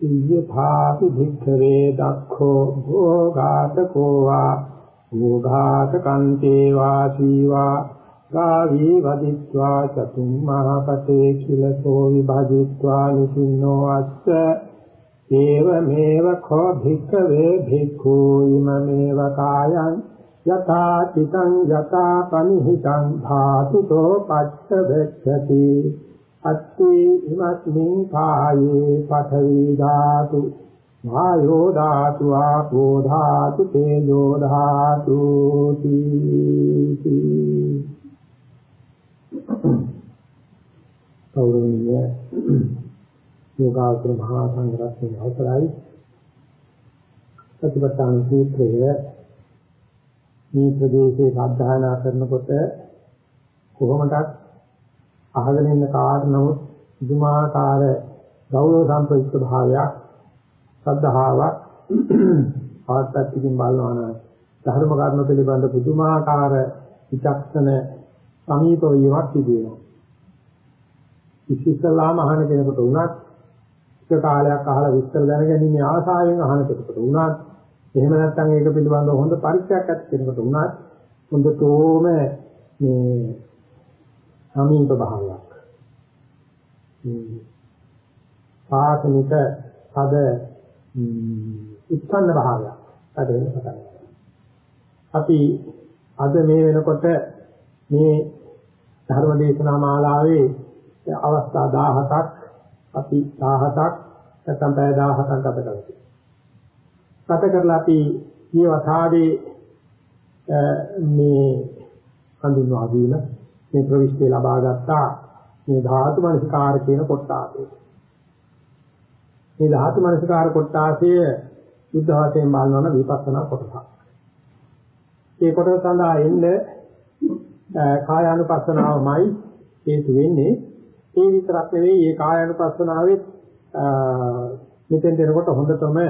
ඉයථාපි භික්ඛවේ දක්ඛෝ භෝඝාතකෝ වා භෝඝාතකන්තේ වාසීවා ගාවී වදිත්වා චතුම්මහපතේ කිලසෝ විභජිත්වා නිසින්නෝ අස්ස ඒවමේව khෝ භික්ඛවේ භික්ඛු ඉමමේව කායං යථා තිතං යථා පනිහිතං ධාතුතෝ පච්ච වෙච්ඡති අත්ති ඉමස්මින් කායේ පඨවි ධාතු වායෝ ධාතු ආපෝ ධාතු තේජෝ ධාතු තීති කෞරණීය යෝගාචර මහා සංඝරත්නයේ අවසරයි. සතිපට්ඨාන සූත්‍රය මේ ප්‍රදේශයේ සාධාරණ කරනකොට කොහොමදත් අහගෙන ඉන්න කාට නමුත් පුදුමාකාර ගෞරව සම්ප්‍රයුක්ත භාවයක් සද්ධාාවක් ආත්පත්තිකින් බලනවා නම් ධර්ම කර්ම පිළිබඳ පුදුමාකාර විචක්ෂණ සමීප වීමක් සිදු වෙනවා. ඉතිසලාම අහන කෙනෙකුට උනත් එක කාලයක් අහලා විස්තර දැනගැනීමේ ආසාවෙන් අහන කෙනෙකුට උනත් එහෙම නැත්නම් ඒක පිළිබඳව හොඳ පරිචයක් ඇති කෙනෙකුට උනත් හොඳටම මේ සමීප භාවයක්. පාසනික පද උත්සන්න භාවයක්. අදෙන්න පටන් අපි අද මේ වෙනකොට මේ ධර්ම දේශනා මාලාවේ අවස්ථා 17ක් අපි 17ක් නැත්නම් පැය 17ක් ගත කරලා ගත කරලා අපි මේ වතාවේ මේ හඳුන්වා දීම මේ ප්‍රවිෂ්ඨය ලබා ගත්තා මේ ධාතු මනසිකාර කියන කොටාසය. මේ ධාතු මනසිකාර කොටාසය සුද්ධ වශයෙන් බලනවා විපස්සනා කොටසක්. ඒ කොටස සඳහා එන්නේ කායානුපස්සනාවමයි හේතු වෙන්නේ. ඒ විතරක් නෙවෙයි මේ කායානුපස්සනාවෙත් මෙතෙන් දෙනකොට හොඳටම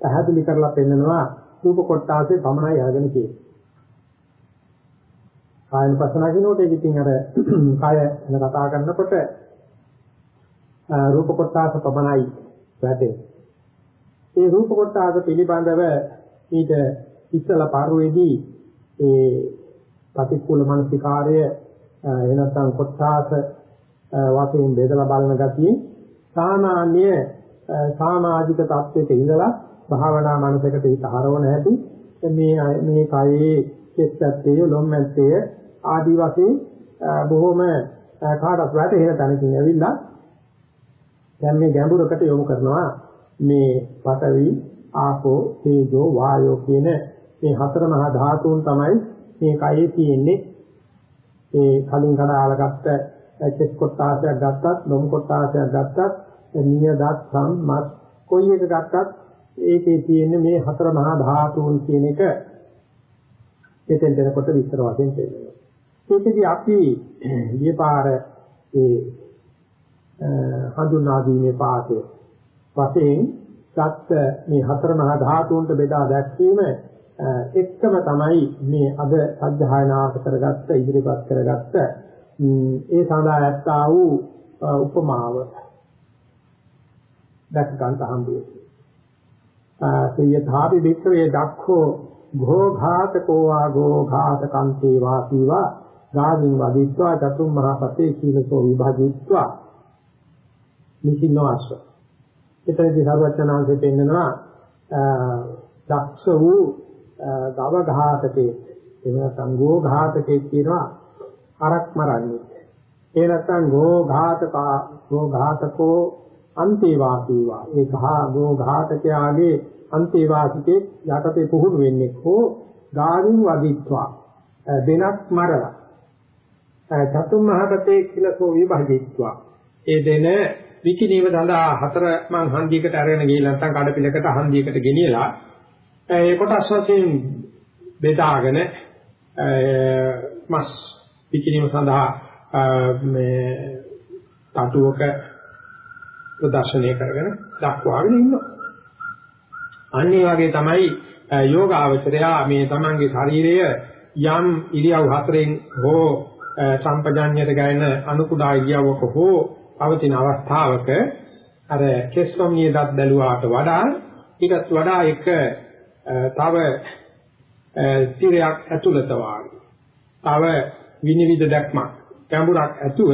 පැහැදිලි කරලා පෙන්නනවා රූප කොටාසේ පමණයි අරගෙන කියන්නේ. කායනුපස්සනා කියනකොට ඒක ඉතින් අර කාය ගැන කතා කරනකොට රූප කොටස පමණයි වැටේ. ඒ රූප කොටස පිළිබඳව ඊට ඉස්සලා පාරුවේදී ඒ ප්‍රතිකූල මානසිකාර්ය එනසම් කොටස වශයෙන් බෙදලා බලන ගතිය සාමාන්‍ය සමාජික තත්ත්වයක ඉඳලා භාවනා මනසකට හිත හරවන හැටි මේ මේ කයේ කෙස්සත්තේ ලොම්මැත්තේ ආදි වශයෙන් බොහොම කාටත් වැටහෙන තැනකින් ඇවිල්ලා දැන් මේ ගැඹුරකට යොමු කරනවා මේ පඨවි ආපෝ තේජෝ වායෝ කියන මේ හතර මහා ධාතුන් තමයි මේ කයේ තියෙන්නේ. ඒ කලින් කඩාලගත්ත චෙස් කොටාසයක් ගත්තත් ලොම් කොටාසයක් ගත්තත් නියදත් සම්මත් කොයි එක ගත්තත් ඒකේ තියෙන්නේ මේ හතර මහා ධාතුන් කියන එක. එතෙන් දෙනකොට විස්තර වශයෙන් කියනවා. ඒකදී අපි ඊපාර ඒ හඳුනා දීමේ පාඩේ වශයෙන් සත්‍ය මේ හතර මහා ධාතුන්ට බෙදා දැක්වීම එක්කම තමයි මේ අද සත්‍යයනාවට කරගත්ත ඉදිරිපත් කරගත්ත ඒ සඳහා ඇත්තා වූ උපමාව දැක් ගන්න හම්බුවේ. සියථාපි වික්‍රේ දක්ඛෝ භෝ ඝාතකෝ වා ගෝ ඝාතකන්තේ වාසීවා ගාමින් වදිත්වා චතුම් මහා පතේ සීලසෝ විභජිත්වා නිසින්නවාස. එතනදී සර්වචනාංශයෙන් පෙන්නනවා දක්ෂ වූ ගව ඝාතකේ එහෙම සංඝෝ ඝාතකේ කියනවා අරක් මරන්නේ. ඒ නැත්නම් ගෝ ඝාතකා ගෝ ඝාතකෝ අන්තේවාසීවා. ඒ ගා ගෝ ඝාතකයාගේ අන්තේවාසිකේ යටතේ පුහුණු වෙන්නේ හෝ ගාමින් වදිත්වා දෙනක් මරලා චතුම් මහපතේ කිලසෝ විභජිත්වා ඒ දෙන විචිනීව සඳහා හතර මං හන්දියකට අරගෙන ගිහින් නැත්නම් කඩපිලකට හන්දියකට ගෙනියලා ඒ කොටස් වශයෙන් බෙදාගෙන මස් පිකිනීම සඳහා මේ තටුවක ප්‍රදර්ශනය කරගෙන දක්වාගෙන ඉන්නවා. අන්න ඒ වගේ තමයි යෝගාවචරයා මේ තමන්ගේ ශරීරය යම් ඉරියව් හතරෙන් හෝ සම්පජඤ්ඤයට ගැන අනුකුඩා ඉරියව්වක හෝ පවතින අවස්ථාවක අර කෙස්කොම්නිය දත් බැලුවාට වඩා ඊටත් වඩා එක තව තිරයක් ඇතුළත වාගේ. තව විනිවිද දැක්මක් ගැඹුරක් ඇතුව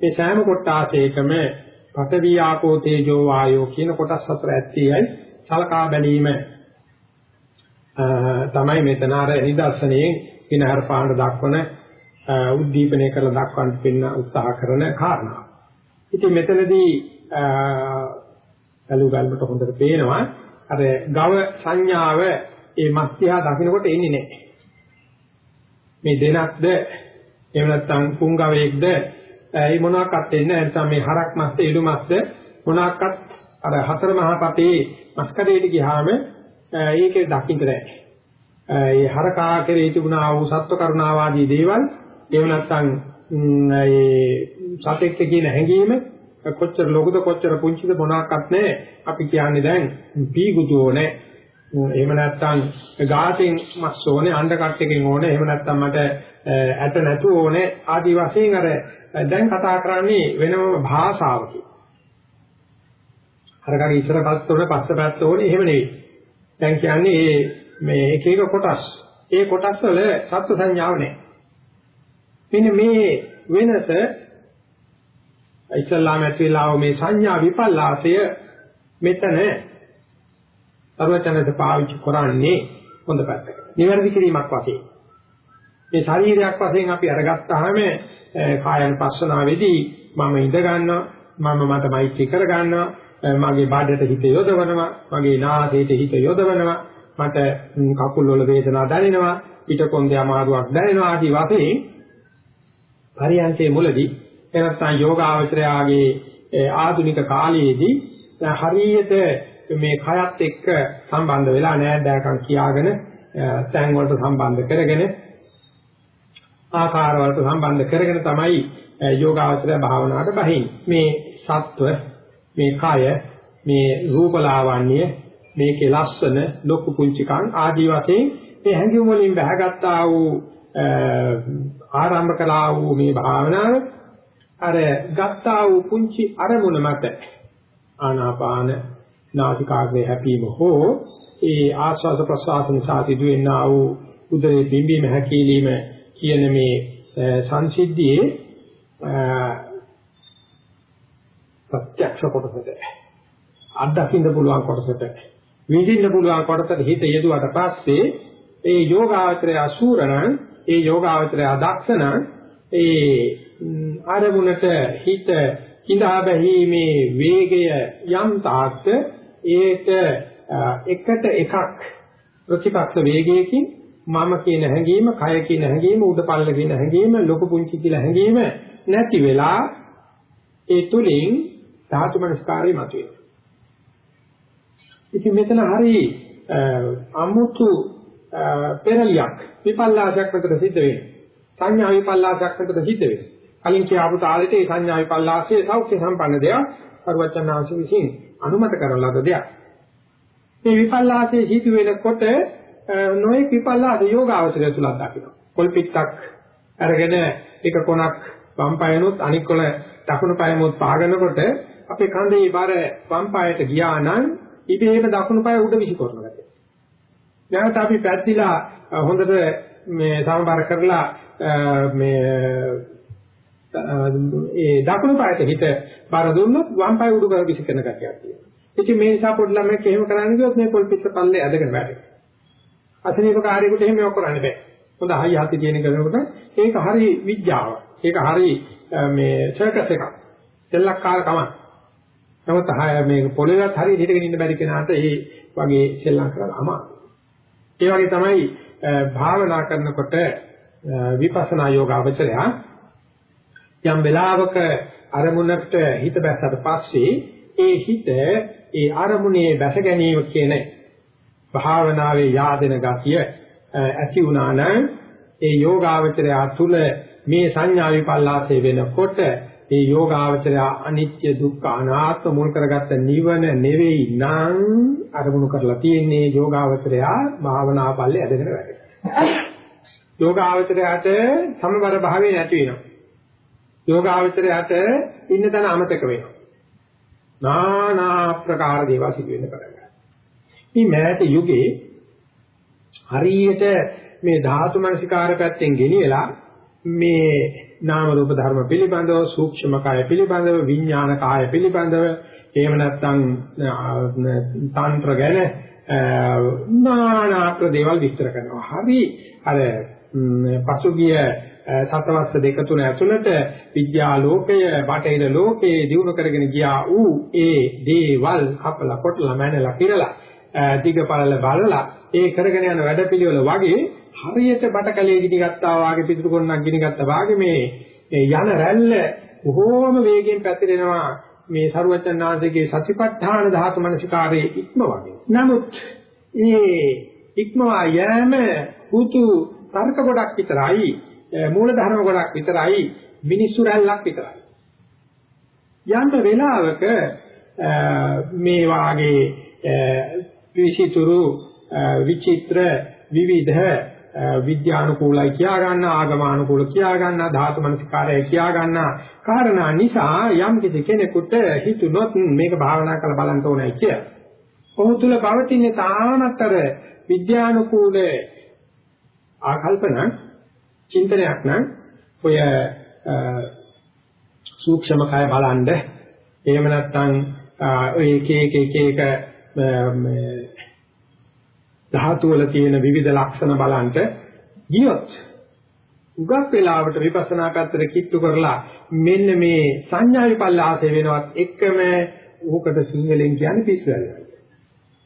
මේ සෑම කොටාසයකම පඨවි ආපෝ තේජෝ වායෝ කියන කොටස් හතර ඇත්තේයි සලකා බැලීම. තමයි මෙතන අර නිදර්ශනයේ කිනහර පාණ්ඩ දක්වන උද්දීපනය කරලා දක්වන්න පින්න උත්සාහ කරන කාරණා. ඉතින් මෙතනදී බැලු ගල්මට හොඳට පේනවා අර ගව සංඥාව ඒ මස්තිහා දකින්නකොට එන්නේ නැහැ. මේ දෙනක්ද එහෙම නැත්නම් පුංගවයෙක්ද ඒ මොනවාක්වත් එන්නේ නැත්නම් මේ හරක් මස්ද ඉළු මස්ද මොනවාක්වත් අර හතර මහා පතේ මස්කඩේට ගියාම ඒකේ දකින්න බෑ. ඒ හරකා කෙරේ තිබුණා වූ සත්ව කරුණාවාදී දේවල් එහෙම නැත්නම් ඒ සතෙක්ට කියන හැඟීම කොච්චර ලොකුද කොච්චර පුංචිද මොනවාක්වත් නැහැ. අපි කියන්නේ දැන් පීගුතු ඕනේ. එහෙම නැත්නම් ගාතෙන් මස් ඕනේ, අණ්ඩ කට්ටකින් ඕනේ. එහෙම නැත්නම් මට ඇට නැතු ඕනේ. ආදි වශයෙන් අර දැන් කතා කරන්නේ වෙනම භාෂාවකින්. අරගගේ ඉස්සර පැත්ත උනේ පස්ස පැත්ත උනේ එහෙම නෙවෙයි. දැන් කියන්නේ මේ එක එක කොටස්. ඒ කොටස් වල සත්ව සංඥාව නැහැ. මෙන්න මේ වෙනස ඉස්ලාම ඇතුළාව මේ සංඥා විපල්ලාසය මෙතන සර්වචනද පාවිච්චි කරන්නේ හොඳ පැත්තකට. නිවැරදි කිරීමක් වශයෙන්. මේ ශරීරයක් වශයෙන් අපි අරගත්තාම කායන පස්සනාවේදී මම ඉඳ ගන්නවා මම මට මෛත්‍රී කර ගන්නවා මගේ බාඩට හිත යොදවනවා මගේ නාසයට හිත යොදවනවා මට කකුල් වල වේදනාවක් දැනෙනවා පිටකොන්දේ අමාරුවක් දැනෙනවා ආදී වශයෙන් පරියන්තේ මුලදී එනත්තන් යෝගාවචරයාගේ ආධුනික කාලයේදී හරියට මේ කයත් එක්ක සම්බන්ධ වෙලා නෑදෑකම් කියාගෙන තැන් වලට සම්බන්ධ කරගෙන ආකාර වලට සම්බන්ධ කරගෙන තමයි යෝගාවචරය භාවනාවට බහින්නේ. මේ සත්ව, මේ කය, මේ රූපලාවන්‍ය, මේකේ ලස්සන, ලොකු පුංචිකන් ආදී වශයෙන් මේ හැඟීම් වලින් බහගත්තා වූ ආරම්භ කළා වූ මේ භාවනාව. අර ගත්තා වූ පුංචි අරමුණ මත ආනාපාන නාසිකාග්‍රේ හැපීම හෝ ඒ ආස්වාද ප්‍රසආස නිසා සිදුවෙනා වූ උදරේ බිම්බීම හැකීලීම කියන මේ සංසිද්ධියේ ප්‍රත්‍යක්ෂ කොටසට අත්දකින්න පුළුවන් කොටසට විඳින්න පුළුවන් කොටසට හිත යෙදුවට පස්සේ ඒ යෝගාවචරය අසූරණ ඒ යෝගාවචරය අදක්ෂණ ඒ ආරමුණට හිත කිඳා බැහිීමේ වේගය යම් තාක්ක ඒක එකට එකක් ප්‍රතිපක්ෂ වේගයකින් මම කියන හැඟීම, කය කියන හැඟීම, උඩපල්ල කියන හැඟීම, ලොකු පුංචි කියලා හැඟීම නැති වෙලා ඒ තුලින් ධාතු මනස්කාරය මතුවේ. ඉතින් මෙතන හරි අමුතු පෙරලියක් විපල්ලාසයක් විතර සිද්ධ වෙනවා. සංඥා විපල්ලාසයක් විතර සිද්ධ වෙනවා. කලින් කියපු තාලෙට ඒ සංඥා විපල්ලාසයේ සෞඛ්‍ය සම්පන්න දෙයක් පරිවචනාංශ විසින් අනුමත කරන ලද දෙයක්. මේ විපල්ලාසයේ සිදු වෙනකොට නොයෙක් විපල්ලාස යෝගාවචරය තුලක් දකිනවා. කොල්පිටක් අරගෙන එක කොනක් වම් පායනොත් අනික් කොන දකුණු පායනොත් පාගනකොට අපේ කඳේ බර වම් පායට ගියා නම් ඉබේම දකුණු පාය උඩ විසිකරන ගැටේ. නැවත අපි පැද්දිලා හොඳට මේ සමබර කරලා මේ ඒ දකුණු පායට හිත බර දුන්නොත් වම් පාය උඩ කර විසිකරන ගැටියක් තියෙනවා. ඉතින් මේ නිසා පොඩි ළමයෙක් එහෙම කරන්නේ කිව්වොත් මේ කොල්පිට පල්ලේ ඇදගෙන වැටෙනවා. අසනීප කාර්යයකට එහෙම යොක් කරන්න බෑ. හොඳ හයි හති තියෙන කරනකොට ඒක හරි විද්‍යාව. ඒක හරි මේ සර්කස් එකක්. සෙල්ලක්කාර කමක්. නමුත් මේ පොළේවත් හරි හිටගෙන ඉන්න බැරි කෙනාට ඒ වගේ සෙල්ලම් කරලා අමාරුයි. ඒ වගේ තමයි භාවනා කරනකොට විපස්සනා යෝග අවචරය යම් වෙලාවක අරමුණකට හිත බැස්සට පස්සේ ඒ හිත ඒ අරමුණේ බැස ගැනීම කියන භාවනාවේ yaadena ගතිය ඇති වුණා නම් ඒ යෝගාවචරය තුළ මේ සංඥා විපල්ලාසය වෙනකොට ඒ යෝගාවචරය අනිත්‍ය දුක්ඛ අනාත්ම මුල් කරගත්ත නිවන නෙවෙයි නම් අරමුණු කරලා තියෙන්නේ යෝගාවචරය භාවනා පල්ලේ ඇදගෙන වැඩ. යෝගාවචරයට සමබර භාවය නැති වෙනවා. යෝගාවචරයට ඉන්න තැන අමතක වෙනවා. নানা ප්‍රකාර දේවල් සිදු වෙන්න පටන් ගන්නවා. මේ මෑත යුගයේ හරියට මේ ධාතු මනසිකාර පැත්තෙන් ගෙනියලා මේ නාම රූප ධර්ම පිළිබඳව සූක්ෂම කාය පිළිබඳව විඥාන කාය පිළිබඳව එහෙම නැත්නම් තන්ත්‍ර ගැන නානාක දේවල් විස්තර කරනවා. හරි අර පසුගිය සතවස්ස දෙක තුන ඇතුළත විද්‍යා ලෝකය බටහිර ලෝකයේ දිනු කරගෙන ගියා ඌ ඒ දේවල් කපලා කොටලා මැනලා පිරලා දිගපළල බලලා ඒ කරගෙන යන වැඩපිළිවෙල වගේ හරියට බටකලේ ගිනි ගත්තා වාගේ පිටු කොන්නක් ගිනි ගත්තා වාගේ මේ යන රැල්ල බොහෝම වේගයෙන් පැතිරෙනවා මේ සරුවචනාංශයේ සතිපට්ඨාන ධාතු මනසිකාරයේ ඉක්ම වගේ. නමුත් මේ ඉක්මවා යෑම පුතු තර්ක ගොඩක් විතරයි මූල ධර්ම ගොඩක් විතරයි මිනිස්සු රැල්ලක් විතරයි. යම් වෙලාවක මේ වාගේ විචිතුරු විචිත්‍ර විවිධ විද්‍යානුකූලයි කියා ගන්න ආගමානුකූල කියා ගන්න ධාතු මනසිකාරය කියා ගන්න කාරණා නිසා යම් කිසි කෙනෙකුට හිතුනොත් මේක භාවනා කරලා බලන්න ඕනේ කියලා. ඔහු තුල පවතින තානතර විද්‍යානුකූල ආකල්පන චින්තනයක් නම් ඔය සූක්ෂම කය බලන්න එහෙම නැත්නම් ඔය එක එක එක එක ධාතු වල තියෙන විවිධ ලක්ෂණ බලන්ට ගියොත් උගක් වෙලාවට විපස්සනා පැත්තට කිට්ටු කරලා මෙන්න මේ සංඥා විපල්ලාසය වෙනවත් එකම ඕකට සිංහලෙන් කියන්නේ පිස්සුවල්.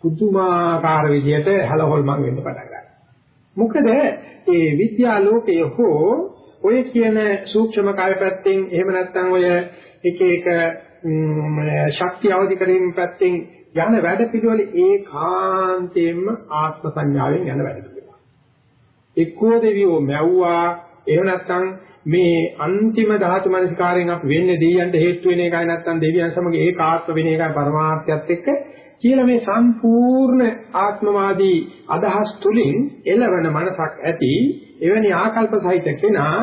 පුදුමාකාර විදියට හලහොල්මන් වෙන්න පටන් ගන්නවා. මොකද ඒ විද්‍යා ලෝකයේ හෝ ඔය කියන සූක්ෂම කාය පැත්තෙන් එහෙම නැත්නම් ඔය එක එක ශක්තිය අවදි කිරීම පැත්තෙන් යන වැඩ පිළිවෙල ඒකාන්තයෙන්ම ආත්ම සංඥාවෙන් යන වැඩ පිළිවෙල. එක්කෝ දෙවියෝ මැව්වා එහෙම නැත්නම් මේ අන්තිම ධාතු මනසිකාරයෙන් අපි වෙන්නේ දෙයයන්ට හේතු වෙන එකයි නැත්නම් දෙවියන් සමග ඒකාත්ම වෙන එකයි පරමාර්ථයත් එක්ක කියලා මේ සම්පූර්ණ ආත්මවාදී අදහස් තුලින් එළවෙන මනසක් ඇති එවැනි ආකල්ප සහිත කෙනා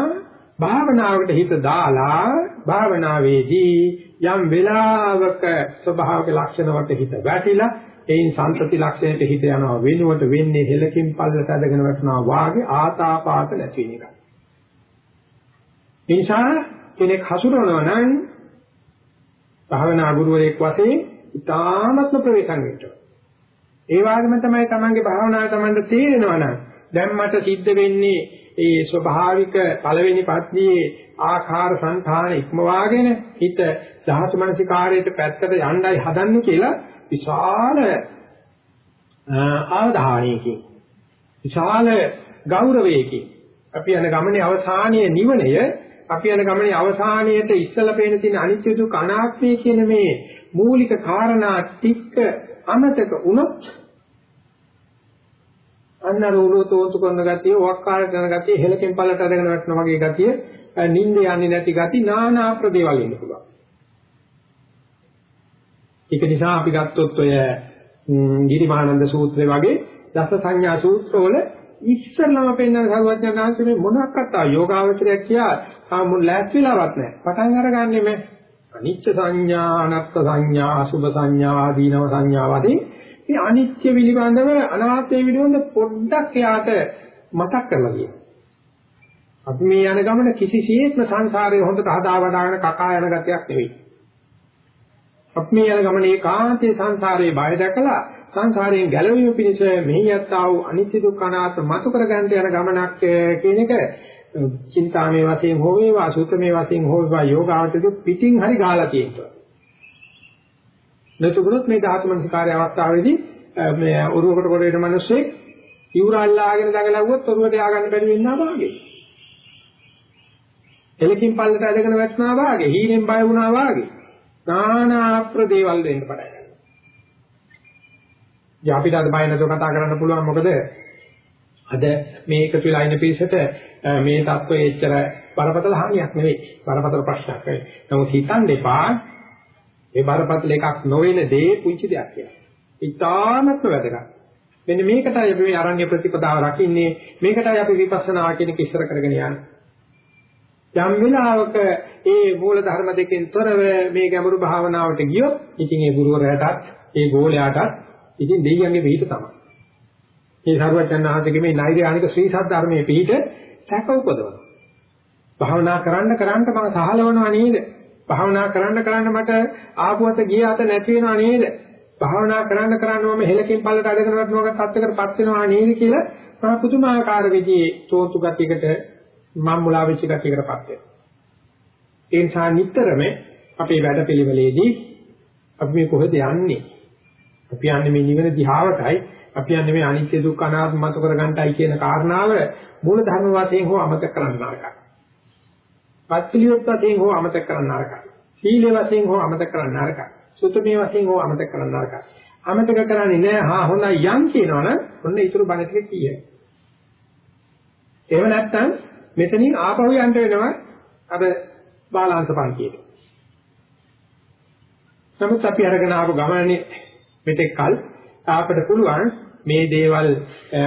භාවනාවට හිත දාලා භාවනාවේදී යම් වෙලාවක ස්වභාවික ලක්ෂණ වලට හිත වැටිලා එයින් සංතති ලක්ෂණයට හිත යනවා වෙනුවට වෙන්නේ හෙලකින් පල්ලට අදගෙන වැටෙනවා වාගේ ආතාපාත නැති වෙන එක. නිසා කෙනෙක් හසුරවනවා නම් භාවනා ගුරුවරයෙක් වශයෙන් ඉතාමත්ම ප්‍රවේශම් වෙන්න. ඒ වගේම තමයි තමන්ගේ භාවනාව තමන්ට තේරෙනවා නම් දැන් මට සිද්ධ වෙන්නේ ඒ ස්වභාවික පළවෙනි පත්නියේ ආකාර සංඛාන ඉක්මවාගෙන හිත ධාතු මනසිකාරයට පැත්තට යන්නයි හදන්නේ කියලා විශාල ආධානයකින් විශාල ගෞරවයකින් අපි යන ගමනේ අවසානයේ නිවනය අපි යන ගමනේ අවසානයේට ඉස්සලා පේන තියෙන අනිත්‍ය දුක් අනාත්මය කියන මේ මූලික කාරණා ටික අමතක වුණොත් අන්න රෝලෝතෝතු කරන ගතිය, වක්කාර කරන ගතිය, හෙලකින් පල්ලට අරගෙන වැටෙන වගේ ගතිය, නිින්ද යන්නේ නැති ගතිය, নানা ප්‍රදේවල් ඉන්න පුළුවන්. ඒක නිසා අපි ගත්තොත් ඔය ගිරිමානන්ද සූත්‍රය වගේ දස සංඥා සූත්‍රවල ඉස්සරලම පෙන්වන සරුවඥාන්සේ මේ මොනක්වත් ආ යෝගාවචරයක් කියා සාමුන් ලෑස්තිලාවක් නැහැ. පටන් අරගන්නේ මේ අනිච්ච සංඥා, අනත්ත් සංඥා, අසුභ සංඥා, ආදීනව සංඥා වගේ මේ අනිත්‍ය පිළිබඳව අනාත්මය පිළිබඳව පොඩ්ඩක් එයාට මතක් කරලා දෙන්න. අපි මේ යන ගමන කිසිසේත්ම සංසාරයේ හොඳට හදා වඩාගෙන කකා යන ගතියක් නෙවෙයි. අපි මේ යන ගමන ඒකාන්තයේ සංසාරයේ බය දැකලා සංසාරයෙන් ගැලවීම පිණිස මෙහි යත්තා වූ අනිත්‍ය දුක්ඛ අනාත්ම මතු කර ගන්න යන ගමනක් කියන එක චින්තාමේ වශයෙන් හෝ වේවා සූත්‍රමේ වශයෙන් හෝ වේවා යෝගාවචරයේ පිටින් හරි ගාලා තියෙනවා. නැතුගුණොත් මේ ධාතු මනසිකාරය අවස්ථාවේදී මේ ඔරුවකට කොට වෙන මිනිස්සේ ඉවුරල්ලාගෙන දඟලවුවොත් ඔරුවට ය아가න්න බැරි වෙන්නා වාගේ. එලකින් පල්ලට ඇදගෙන වැටෙනා වාගේ, හීනෙන් බය වුණා වාගේ. නානා ප්‍රදේවල් දෙන්න පටන් ගන්නවා. යා අපිට අද බය නැතුව කතා කරන්න පුළුවන් මොකද? අද මේ එකතු වෙලා ඉන්න පිරිසට මේ தත්ත්වයේ එච්චර බරපතල හානියක් නෙවෙයි. බරපතල ප්‍රශ්නයක් නෙවෙයි. නමුත් හිතන්න එපා ඒ බරපතල එකක් නොවන දේ පුංචි දෙයක් කියලා. ඉතාමත්ම වැදගත්. මෙන්න මේකටයි අපි මේ අරණ්‍ය ප්‍රතිපදාව රකින්නේ. මේකටයි අපි විපස්සනා කියන එක ඉස්සර කරගෙන යන්නේ. යම් වෙලාවක ඒ මූල ධර්ම දෙකෙන් තොරව මේ ගැඹුරු භාවනාවට ගියොත් ඉතින් ඒ ගුරුවරයාටත් ඒ ගෝලයාටත් ඉතින් දෙයියන්ගේ පිට තමයි. මේ සරුවචන් ආහතගේ මේ නෛර්යානික ශ්‍රී සත්‍ය ධර්මයේ පිට සැක උපදවනවා. භාවනා කරන්න කරන්න මම සහලවනවා නේද? භාවනා කරන්න කරන්න මට ආපුවත ගියාත නැති වෙනවා නේද? භාවනා කරන්න කරන්න මම හෙලකින් පල්ලට අඩගෙන වටනවාගත් තත්ත්වයකටපත් වෙනවා නේද කියලා මම පුදුමාකාර විදිහේ චෝතු ගතියකට මම මුලා වෙච්ච ගතියකටපත් වෙනවා. ඒ නිසා නිතරම අපේ වැඩපිළිවෙලේදී අපි මේ කොහෙද යන්නේ? අපි යන්නේ මේ නිවන දිහාවටයි අපි යන්නේ මේ අනිත්‍ය දුක්ඛ අනාත්ම මත කරගන්නටයි කියන කාරණාව මූල ධර්ම වශයෙන් හෝ අමතක කරන්න නරකයි. පත්පිලියොත් වශයෙන් හෝ අමතක කරන්න නරකයි. සීල වශයෙන් හෝ අමතක කරන්න නරකයි. සුතමේ වශයෙන් හෝ අමතක කරන්න නරකයි. අමතක කරන්නේ නැහැ හා හොඳයි යම් කියනවනම් ඔන්න ඊටු බණ ටික කියයි. එහෙම නැත්නම් මෙතනින් ආපහු යන්න වෙනවා අර බාලාංශ පන්තියට. නමුත් අපි අරගෙන ආපු ගමනේ මෙතෙක් කල අපිට පුළුවන් මේ දේවල්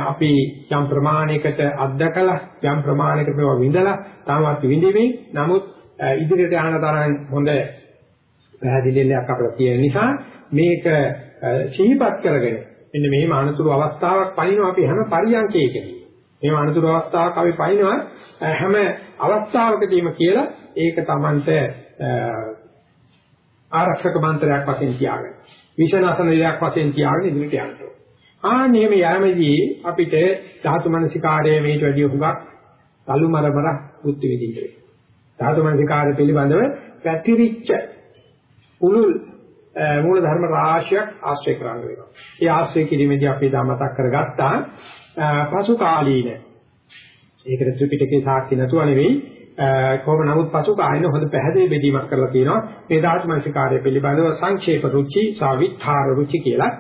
අපි යම් ප්‍රමාණයකට අත්දකලා යම් ප්‍රමාණයකට මේවා විඳලා තාමත් විඳෙමින් නමුත් ඉදිරියට යන තරම් හොඳ පැහැදිලිලක් අපිට තියෙන නිසා මේක සිහිපත් කරගෙන මෙන්න මෙහෙම අනුතුරු අවස්ථාවක් පනිනවා අපි හැම පරියන්කයකදී මේ අනුතුරු අවස්ථාවක් අපි පනිනවා හැම අවස්ථාවකදීම කියලා ඒක Tamante ආරක්ෂක මන්ත්‍රයක් වශයෙන් තියාගන්න. විෂනාසන දෙයක් වශයෙන් තියාගෙන ඉදිරියට යන්න ඕන. ආන්නේම යෑමේදී අපිට ධාතු මනසිකාරයේ මේට වැඩි හුඟක් අලුමරමර බුද්ධ විදිහට. ධාතු මනසිකාරය පිළිබඳව පැතිරිච්ච උළුල් මූල ධර්ම රාශියක් ආශ්‍රය කරන්න වෙනවා. ඒ ආශ්‍රය කිරීමේදී අපි දා මතක් කරගත්තා පසු කාලීන ඒකට ත්‍රිපිටකේ සාක්ෂි නැතුව නෙවෙයි කොහොම නමුත් පසු කායින හොඳ පැහැදිලි බෙදීමක් කරලා තියෙනවා මේ දාර්ශනික කාර්ය පිළිබඳව සංක්ෂේප රුචි සාවිත්‍ථාර රුචි කියලා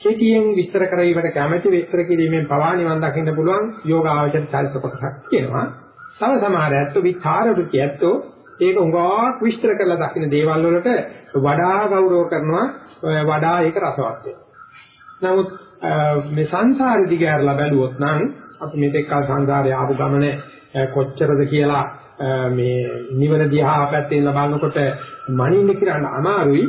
කෙටියෙන් විස්තර කරවීමට කැමැති විස්තර කිරීමෙන් පවා නිවන් දකින්න පුළුවන් යෝගාවචර චරිත කොටසක් තියෙනවා. තව සමහර ඇත්තෝ විත්‍ථාර රුචි ඇත්තෝ. ඒක උඟාක් විස්තර කරලා දකින්න දේවල් වලට වඩා ගෞරව කරනවා වඩා ඒක රසවත් නමුත් මේ සංසාරෙ දිගහැරලා බැලුවොත් නම් අපි මේක කල් සංසාරේ ආපු ගමනේ කොච්චරද කියලා මේ නිවන දිහා පැත්තෙන් ලබනකොට මනින්න කියන අමාරුයි.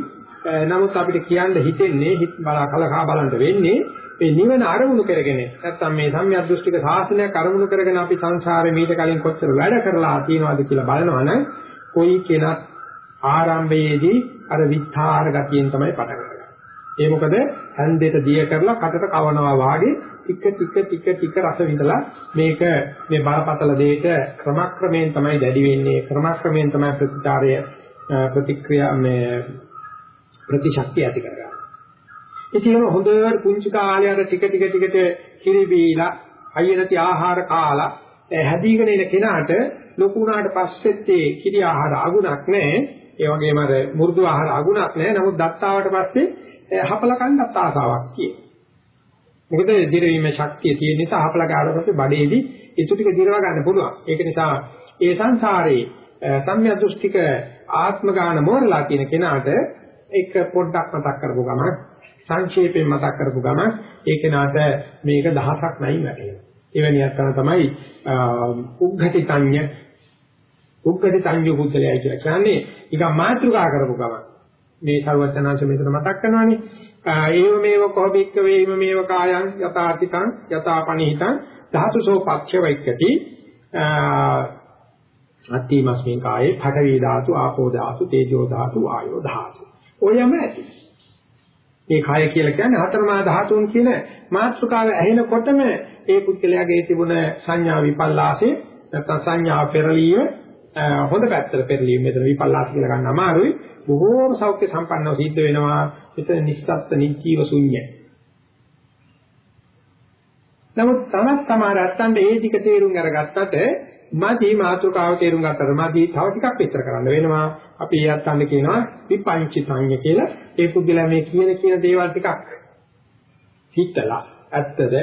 නමුත් අපිට කියන්න හිතෙන්නේ හිත බලා කලකා බලන්න වෙන්නේ මේ නිවන අරමුණු කරගෙන නැත්තම් මේ සම්‍යක් දෘෂ්ටික ශාසනයක් අරමුණු කරගෙන අපි සංසාරේ මීට කලින් කොච්චර වැඩ කරලා තියෙනවද කියලා බලනවනම් කොයි කෙනත් ආරම්භයේදී අර විස්තර ගතියෙන් තමයි පටන් ගන්නේ. ඒ මොකද හන්දෙට දිය කරලා කටට කවනවා වාගේ ටික ටික ටික ටික රස විඳලා මේක මේ බරපතල දෙයක ක්‍රමක්‍රමයෙන් තමයි දැඩි වෙන්නේ ක්‍රමක්‍රමයෙන් තමයි ප්‍රතිචාරය ප්‍රතික්‍රියා මේ ප්‍රතිශක්තිය ඇති කරගන්නේ. ඉතින් හොඳට පුංචි කාලේ ටික ටික ටිකට කිරි බීලා අයියනති ආහාර කාලා හැදීගෙන එන කෙනාට ලොකු වුණාට පස්සෙත් ඒ කිරි ආහාර අගුණක් නැහැ. ඒ වගේම අර මෘදු ආහාර අගුණක් නැහැ. නමුත් දත්තාවට පස්සේ හපල කන්නත් ආසාවක් තියෙනවා. මොකද දිරවීමේ ශක්තිය තියෙන නිසා හපල කාලවලට බඩේදී ඉතු ටික දිරව ගන්න පුළුවන්. ඒක නිසා ඒ සංසාරේ සම්‍යක් දෘෂ්ටික ආත්ම ගාන මෝරලා කියන කෙනාට ඒක පොඩ්ඩක් මතක් කරපු ගමන් සංක්ෂේපයෙන් මතක් කරපු ගමන් ඒ කෙනාට මේක දහසක් නැයි වැටෙනවා. එවැනි අත්න තමයි උග්ඝටිතඤ්ඤ උග්ඝටිතඤ්ඤ බුද්ධලයි කියලා කියන්නේ. ඊක මාත්‍රිකා කරපු ගමන්. මේ සර්වඥාංශ මෙතන මතක් කරනවානේ. ඒව මේව කොහොබික්ක වේම මේව කායං යථාතිකං යථාපනිහිතං ධාතුසෝ පක්ෂ වෛක්‍යති අත්තිමස්මින් කායේ පඨවි ධාතු ආපෝ ධාතු තේජෝ ධාතු ආයෝ ධාතු. ඔයම ඇති. මේ කය කියලා කියන්නේ හතරමා ධාතුන් කියන මාත්‍රකාව ඇහෙනකොටම ඒ පුද්ගලයාගේ තිබුණ සංඥා විපල්ලාසේ නැත්නම් සංඥා පෙරලිය හොඳ පැත්තට පෙරලිය මෙතන විපල්ලාස කියලා ගන්න අමාරුයි. බොහෝම සෞඛ්‍ය සම්පන්නව සිද්ධ වෙනවා. එතන නිස්සත්ත්ව නිජීව ශුන්‍ය. නමුත් තමත් සමහර අත්තන්ට ඒ ටික තේරුම් අරගත්තට මදි මාතෘකාව තේරුම් ගත්තට මදි? තව ටිකක් විස්තර කරන්න වෙනවා. අපි ඒ අත්තන්ට කියනවා විපංචිතඤ්ඤ කියලා. ඒ පුද්ගලයා මේ කියන කියන දේවල් ටිකක් හිතලා ඇත්තද?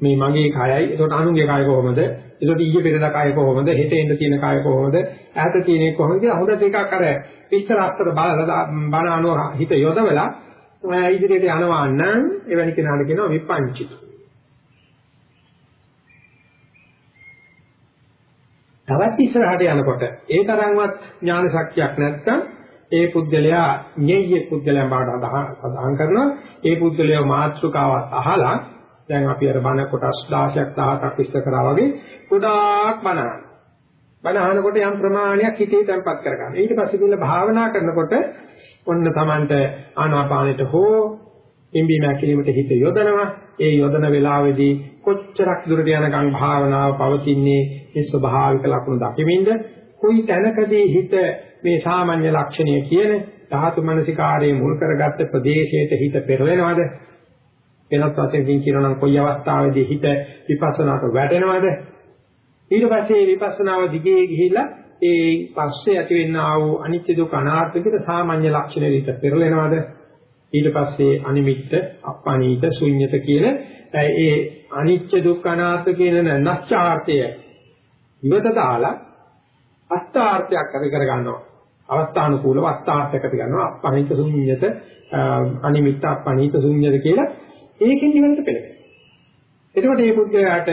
මේ මගේ කයයි. ඒකට අනුන්ගේ කය කොහොමද? ඒකට ඊයේ පෙරදා කය කොහොමද? හෙට එන්න තියෙන කය කොහොමද? ඈත තියෙන කොහොමද කියලා හොඳට එකක් අර විස්තර අස්තර බලලා බණ අනුව හිත යොදවලා ඉදිරියට යනවා නම් එවැනි කෙනාට කියනවා විපංචිත. තවත් ඉස්සරහට යනකොට ඒ තරම්වත් ඥාන ශක්තියක් නැත්නම් ඒ පුද්ගලයා ඤෙය්‍ය පුද්ගලයන් බවට අදහන් කරනවා ඒ පුද්ගලයා මාත්‍රකාවක් අහලා දැන් අපි අර බණ කොටස් 16ක් 17ක් විස්තර කරා වගේ ගොඩාක් බණ අහන. බණ අහනකොට යම් ප්‍රමාණයක් හිතේ තැම්පත් කරගන්න. ඊට පස්සේ කියලා භාවනා කරනකොට ඔන්න Tamanට ආනාපානෙට හෝ ඉම්බීම ඇකිලීමට හිත යොදනවා. ඒ යොදන වෙලාවේදී කොච්චරක් දුරට යනකම් භාවනාව පවතින්නේ මේ ස්වභාවික ලක්ෂණ දකිමින්ද? කොයි තැනකදී හිත මේ සාමාන්‍ය ලක්ෂණය කියන ධාතු මනසිකාරයේ මුල් කරගත්ත ප්‍රදේශයට හිත පෙරලෙනවද වෙනත් වශයෙන් කියනවා නම් කොයි අවස්ථාවේදී හිත විපස්සනාට වැටෙනවද? ඊට පස්සේ විපස්සනාව දිගේ ගිහිලා ඒ පස්සේ ඇතිවෙනා වූ අනිත්‍ය දුක අනාත්ම කියන සාමාන්‍ය ලක්ෂණ විතර පෙරලෙනවද ඊට පස්සේ අනිමිත්ත අප්පනීත ශුන්්‍යත කියන ඒ අනිත්‍ය දුක්ඛ අනාත්ම කියන නැස්චාර්ථය ඉවත දාලා අස්ථාර්ථයක් ඇති කර ගන්නවා අවස්ථානුකූලව අස්ථාර්ථයක් ඇති ගන්නවා අප්පනීත ශුන්්‍යත අනිමිත්ත අප්පනීත ශුන්්‍යත කියලා ඒකෙන් නිවනට පෙළෙනවා. එතකොට මේ පුද්ගලයාට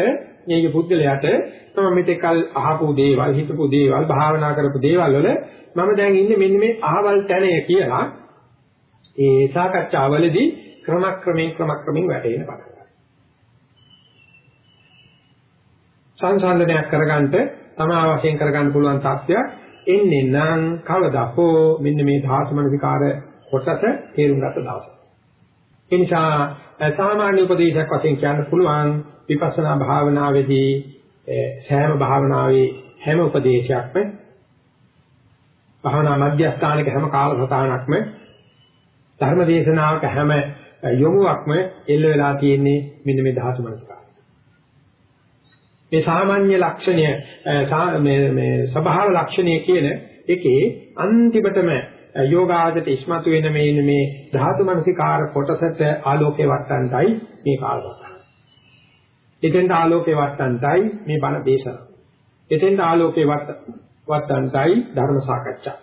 මේ පුද්ගලයාට තම මෙතෙක්ල් අහපු දේවල්, හිතපු දේවල්, භාවනා කරපු දේවල් වල මම දැන් ඉන්නේ මෙන්න මේ අහවල් තැනය කියලා ඒ සාකච්ඡාවලදී ක්‍රමක්‍රමයෙන් ක්‍රමක්‍රමයෙන් වැටෙන්න පටන් ගන්නවා. සංසන්දනයක් කරගන්න තමා වශයෙන් කරගන්න පුළුවන් තත්ත්වයක් එන්නේ නම් කවදා හෝ මෙන්න මේ ධාතු මනසිකාර කොටස තේරුම් ගත්ත දවසේ. ඒ නිසා සාමාන්‍ය උපදේශයක් වශයෙන් කියන්න පුළුවන් විපස්සනා භාවනාවේදී සෑම භාවනාවේ හැම උපදේශයක්ම භාවනා මධ්‍යස්ථානික හැම කාලසටහනක්ම ධර්ම දේශනාවක හැම යොමුවක්ම එල්ල වෙලා තියෙන්නේ මෙන්න මේ ධාතු මනසකාරය. මේ සාමාන්‍ය ලක්ෂණය මේ මේ ස්වභාව ලක්ෂණය කියන එකේ අන්තිමටම යෝගාවචරයට ඉස්මතු වෙන මේ මේ ධාතු මනසිකාර කොටසට ආලෝකේ වට්ටන්ටයි මේ කාලවස්ස. එතෙන්ට ආලෝකේ වට්ටන්ටයි මේ බණ දේශන. එතෙන්ට ආලෝකේ වට්ටන්ටයි ධර්ම සාකච්ඡා.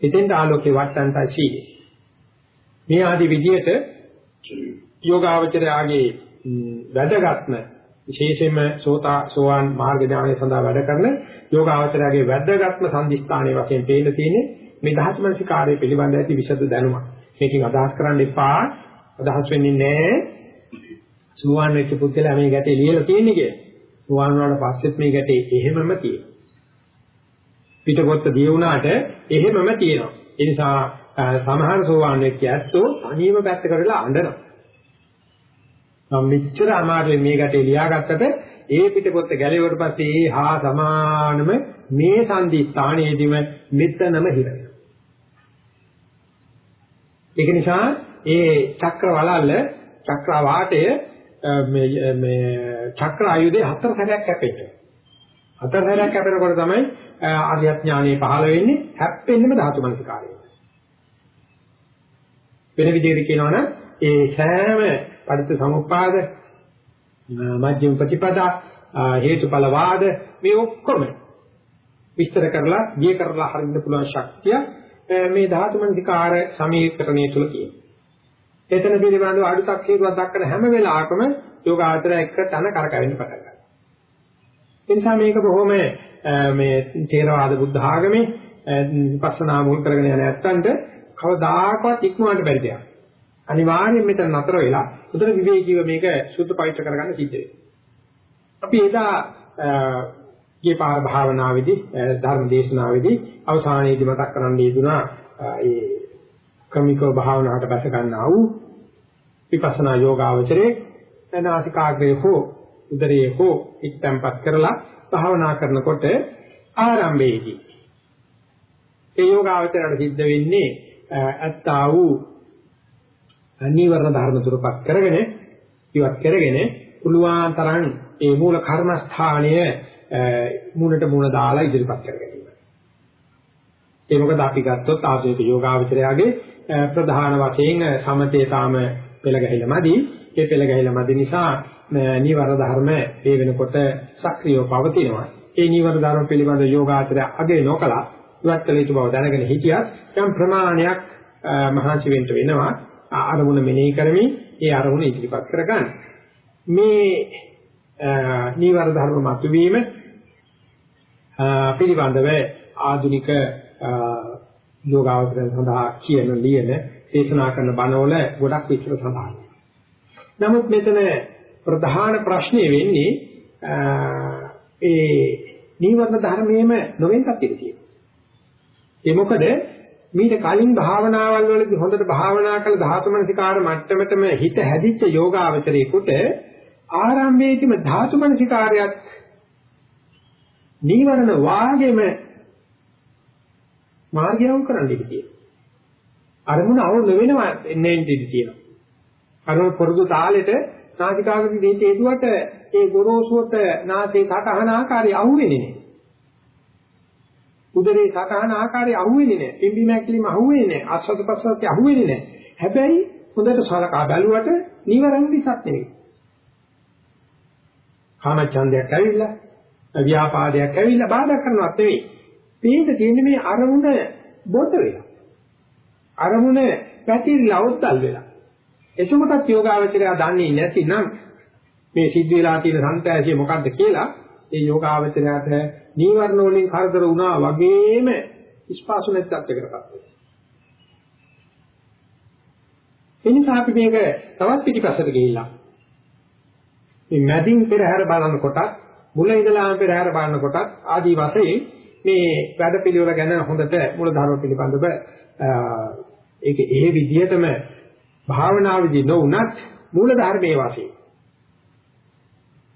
එතෙන්ට ආලෝකේ වට්ටන්ටයි සීල. මේ ආදි විදියට යෝගාවචරයාගේ වැදගත්ම විශේෂයෙන්ම සෝතා සෝවාන් මාර්ග ඥානය සඳහා වැඩ කරන යෝගාවචරයාගේ වැදගත්ම සම්දිස්ථානයේ වශයෙන් පේන්න තියෙන්නේ මේ දහස් මනසිකාරය පිළිබඳ ඇති විෂද දැනුම. මේකෙන් අදහස් කරන්න එපා. අදහස් වෙන්නේ නැහැ. සුවාන් වෙච්ච පුද්ගලයා මේ ගැටේ ලියලා තියෙන්නේ කියලා. සුවාන් වුණාට පස්සෙත් මේ ගැටේ එහෙමම තියෙනවා. පිටපොත්ත දිය වුණාට එහෙමම තියෙනවා. ඒ නිසා සමහර සෝවාන් වෙච්ච ඇත්තෝ අනීම පැත්ත කරලා අඬනවා. මම මෙච්චර අමාරුවෙන් මේ ගැටේ ලියාගත්තට ඒ පිටපොත්ත ගැලෙවට පස්සේ ඒ හා සමානම මේ සංදි ස්ථානයේදීම මෙතනම හිර වෙනවා. ඒක නිසා ඒ චක්‍ර වලල්ල චක්‍ර වාටය මේ මේ චක්‍ර ආයුධේ හතර සැරයක් කැපෙන්න. හතර සැරයක් කැපෙනකොට තමයි ආර්ය ඥානෙ පහළ වෙන්නේ හැප්පෙන්නෙම ධාතු මනසිකාරය. වෙන විදිහට කියනවනම් ඒ සෑම පරිත්‍ය සමුප්පාද මධ්‍යම ප්‍රතිපදා හේතුඵල වාද මේ ඔක්කොම විස්තර කරලා ගිය කරලා හරින්න පුළුවන් ශක්තිය මේ ධාතු මනසිකාර සමීකරණය තුල කියනවා. එතන පිළිබඳව අඩුවක් හේතුවක් දක්වන හැම වෙලාවකම යෝගාචරය එක්ක තන කරකැවෙන්න පටන් ගන්නවා. ඒ නිසා මේක බොහොම මේ ථේරවාද බුද්ධ ආගමේ විපස්සනා මුල් කරගෙන යන ඇත්තන්ට කවදාකවත් ඉක්මවන්න බැරි දෙයක්. අනිවාර්යයෙන් මෙතන නතර වෙලා උතර විවේකීව මේක සුද්ධ පවිත්‍ර කරගන්න සිද්ධ වෙනවා. අපි එදා ගිය පාර භාවනාවේදී ධර්ම දේශනාවේදී අවසානයේදී මතක් කරන්න යෙදුනා ඒ ක්‍රමිකව භාවනාවට බැස ගන්නා වූ විපස්සනා යෝගාවචරයේ නාසිකාග්‍රේ හෝ උදරයේ හෝ ඉක්තම්පත් කරලා භාවනා කරනකොට ආරම්භයේදී ඒ යෝගාවචරයට සිද්ධ වෙන්නේ ඇත්තා වූ නීවරණ ධර්ම තුරපත් කරගෙන ඉවත් කරගෙන පුළුවන් තරම් ඒ මූල කර්මස්ථානය මූණට මූණ දාලා ඉදිරිපත් කරගන්න. ඒ මොකද අපි ගත්තොත් ආධුනික යෝගාවචරයාගේ ප්‍රධාන වශයෙන් සමතේ තාම පෙළ ගැහිලාමදි ඒ පෙළ ගැහිලා මැද නිසා නීවර ධර්ම මේ වෙනකොට සක්‍රියව පවතිනවා. ඒ නීවර ධර්ම පිළිබඳ යෝගාචරය අගේ නොකලා ඉවත් කළ යුතු බව දැනගෙන හිටියත් යම් ප්‍රමාණයක් මහන්සි වෙන්න වෙනවා. අරමුණ මෙනෙහි කරමින් ඒ අරමුණ ඉදිරිපත් කරගන්න. මේ නීවර ධර්ම මතුවීම පිළිබඳව ආධුනික යෝගාවචරය සඳහා කියන ලියන දේශනා කරන බණවල ගොඩක් විස්තර සඳහන්. නමුත් මෙතන ප්‍රධාන ප්‍රශ්නේ වෙන්නේ ඒ නීවරණ ධර්මයේම නොවෙන්නත් ඉඩ තියෙනවා. ඒ මොකද මීට කලින් භාවනාවල් වලදී හොඳට භාවනා කළ ධාතු මනසිකාර මට්ටමටම හිත හැදිච්ච යෝගාවචරයේකට ආරම්භයේදීම ධාතු මනසිකාරයත් නීවරණ වාගේම මාර්ගයව කරන්න ඉඩ තියෙනවා. අරමුණ අවුල් වෙනවා එන්නේ ඉඳී තියෙනවා. අරමුණ පොරුදු තාලෙට නාසිකාග්‍රේ දෙහිත හේතුවට ඒ ගොරෝසුවට නාසයේ සටහන ආකාරය අහුවෙන්නේ නැහැ. උදරේ සටහන ආකාරය අහුවෙන්නේ නැහැ. පිම්බි මැක්ලිම අහුවෙන්නේ නැහැ. ආස්වාද ප්‍රසවාසය අහුවෙන්නේ නැහැ. හැබැයි හොඳට සලකා බැලුවට නීවරණ විසක් නෙවෙයි. කාමචන්දයක් ඇවිල්ලා ව්‍යාපාදයක් ඇවිල්ලා බාධා කරනවත් නෙවෙයි. මේක තියෙන්නේ මේ අරමුණ බොත වෙලා. අරමුණ පැතිරිලා උත්තල් වෙලා. එතකොටත් යෝගාවචරය දන්නේ නැතිනම් මේ සිද්ධ වෙලා තියෙන සංතෑසිය මොකද්ද කියලා ඒ යෝගාවචරයට නීවරණ වලින් කරදර වුණා වගේම ස්පාසු නැත්තත් එකකටපත් වෙනවා. එනිසා අපි මේක තවත් පිටිපස්සට ගිහිල්ලා මේ මැදින් පෙරහැර බලනකොට මුල ඉඳලා පෙරහැර බලනකොට ආදී වශයෙන් මේ වැඩ පිළිවෙල ගැන හොඳට මූල ධර්ම පිළිබඳව ඒක ඒ විදිහටම භාවනාවේදී නොඋනත් මූල ධර්මයේ වශයෙන්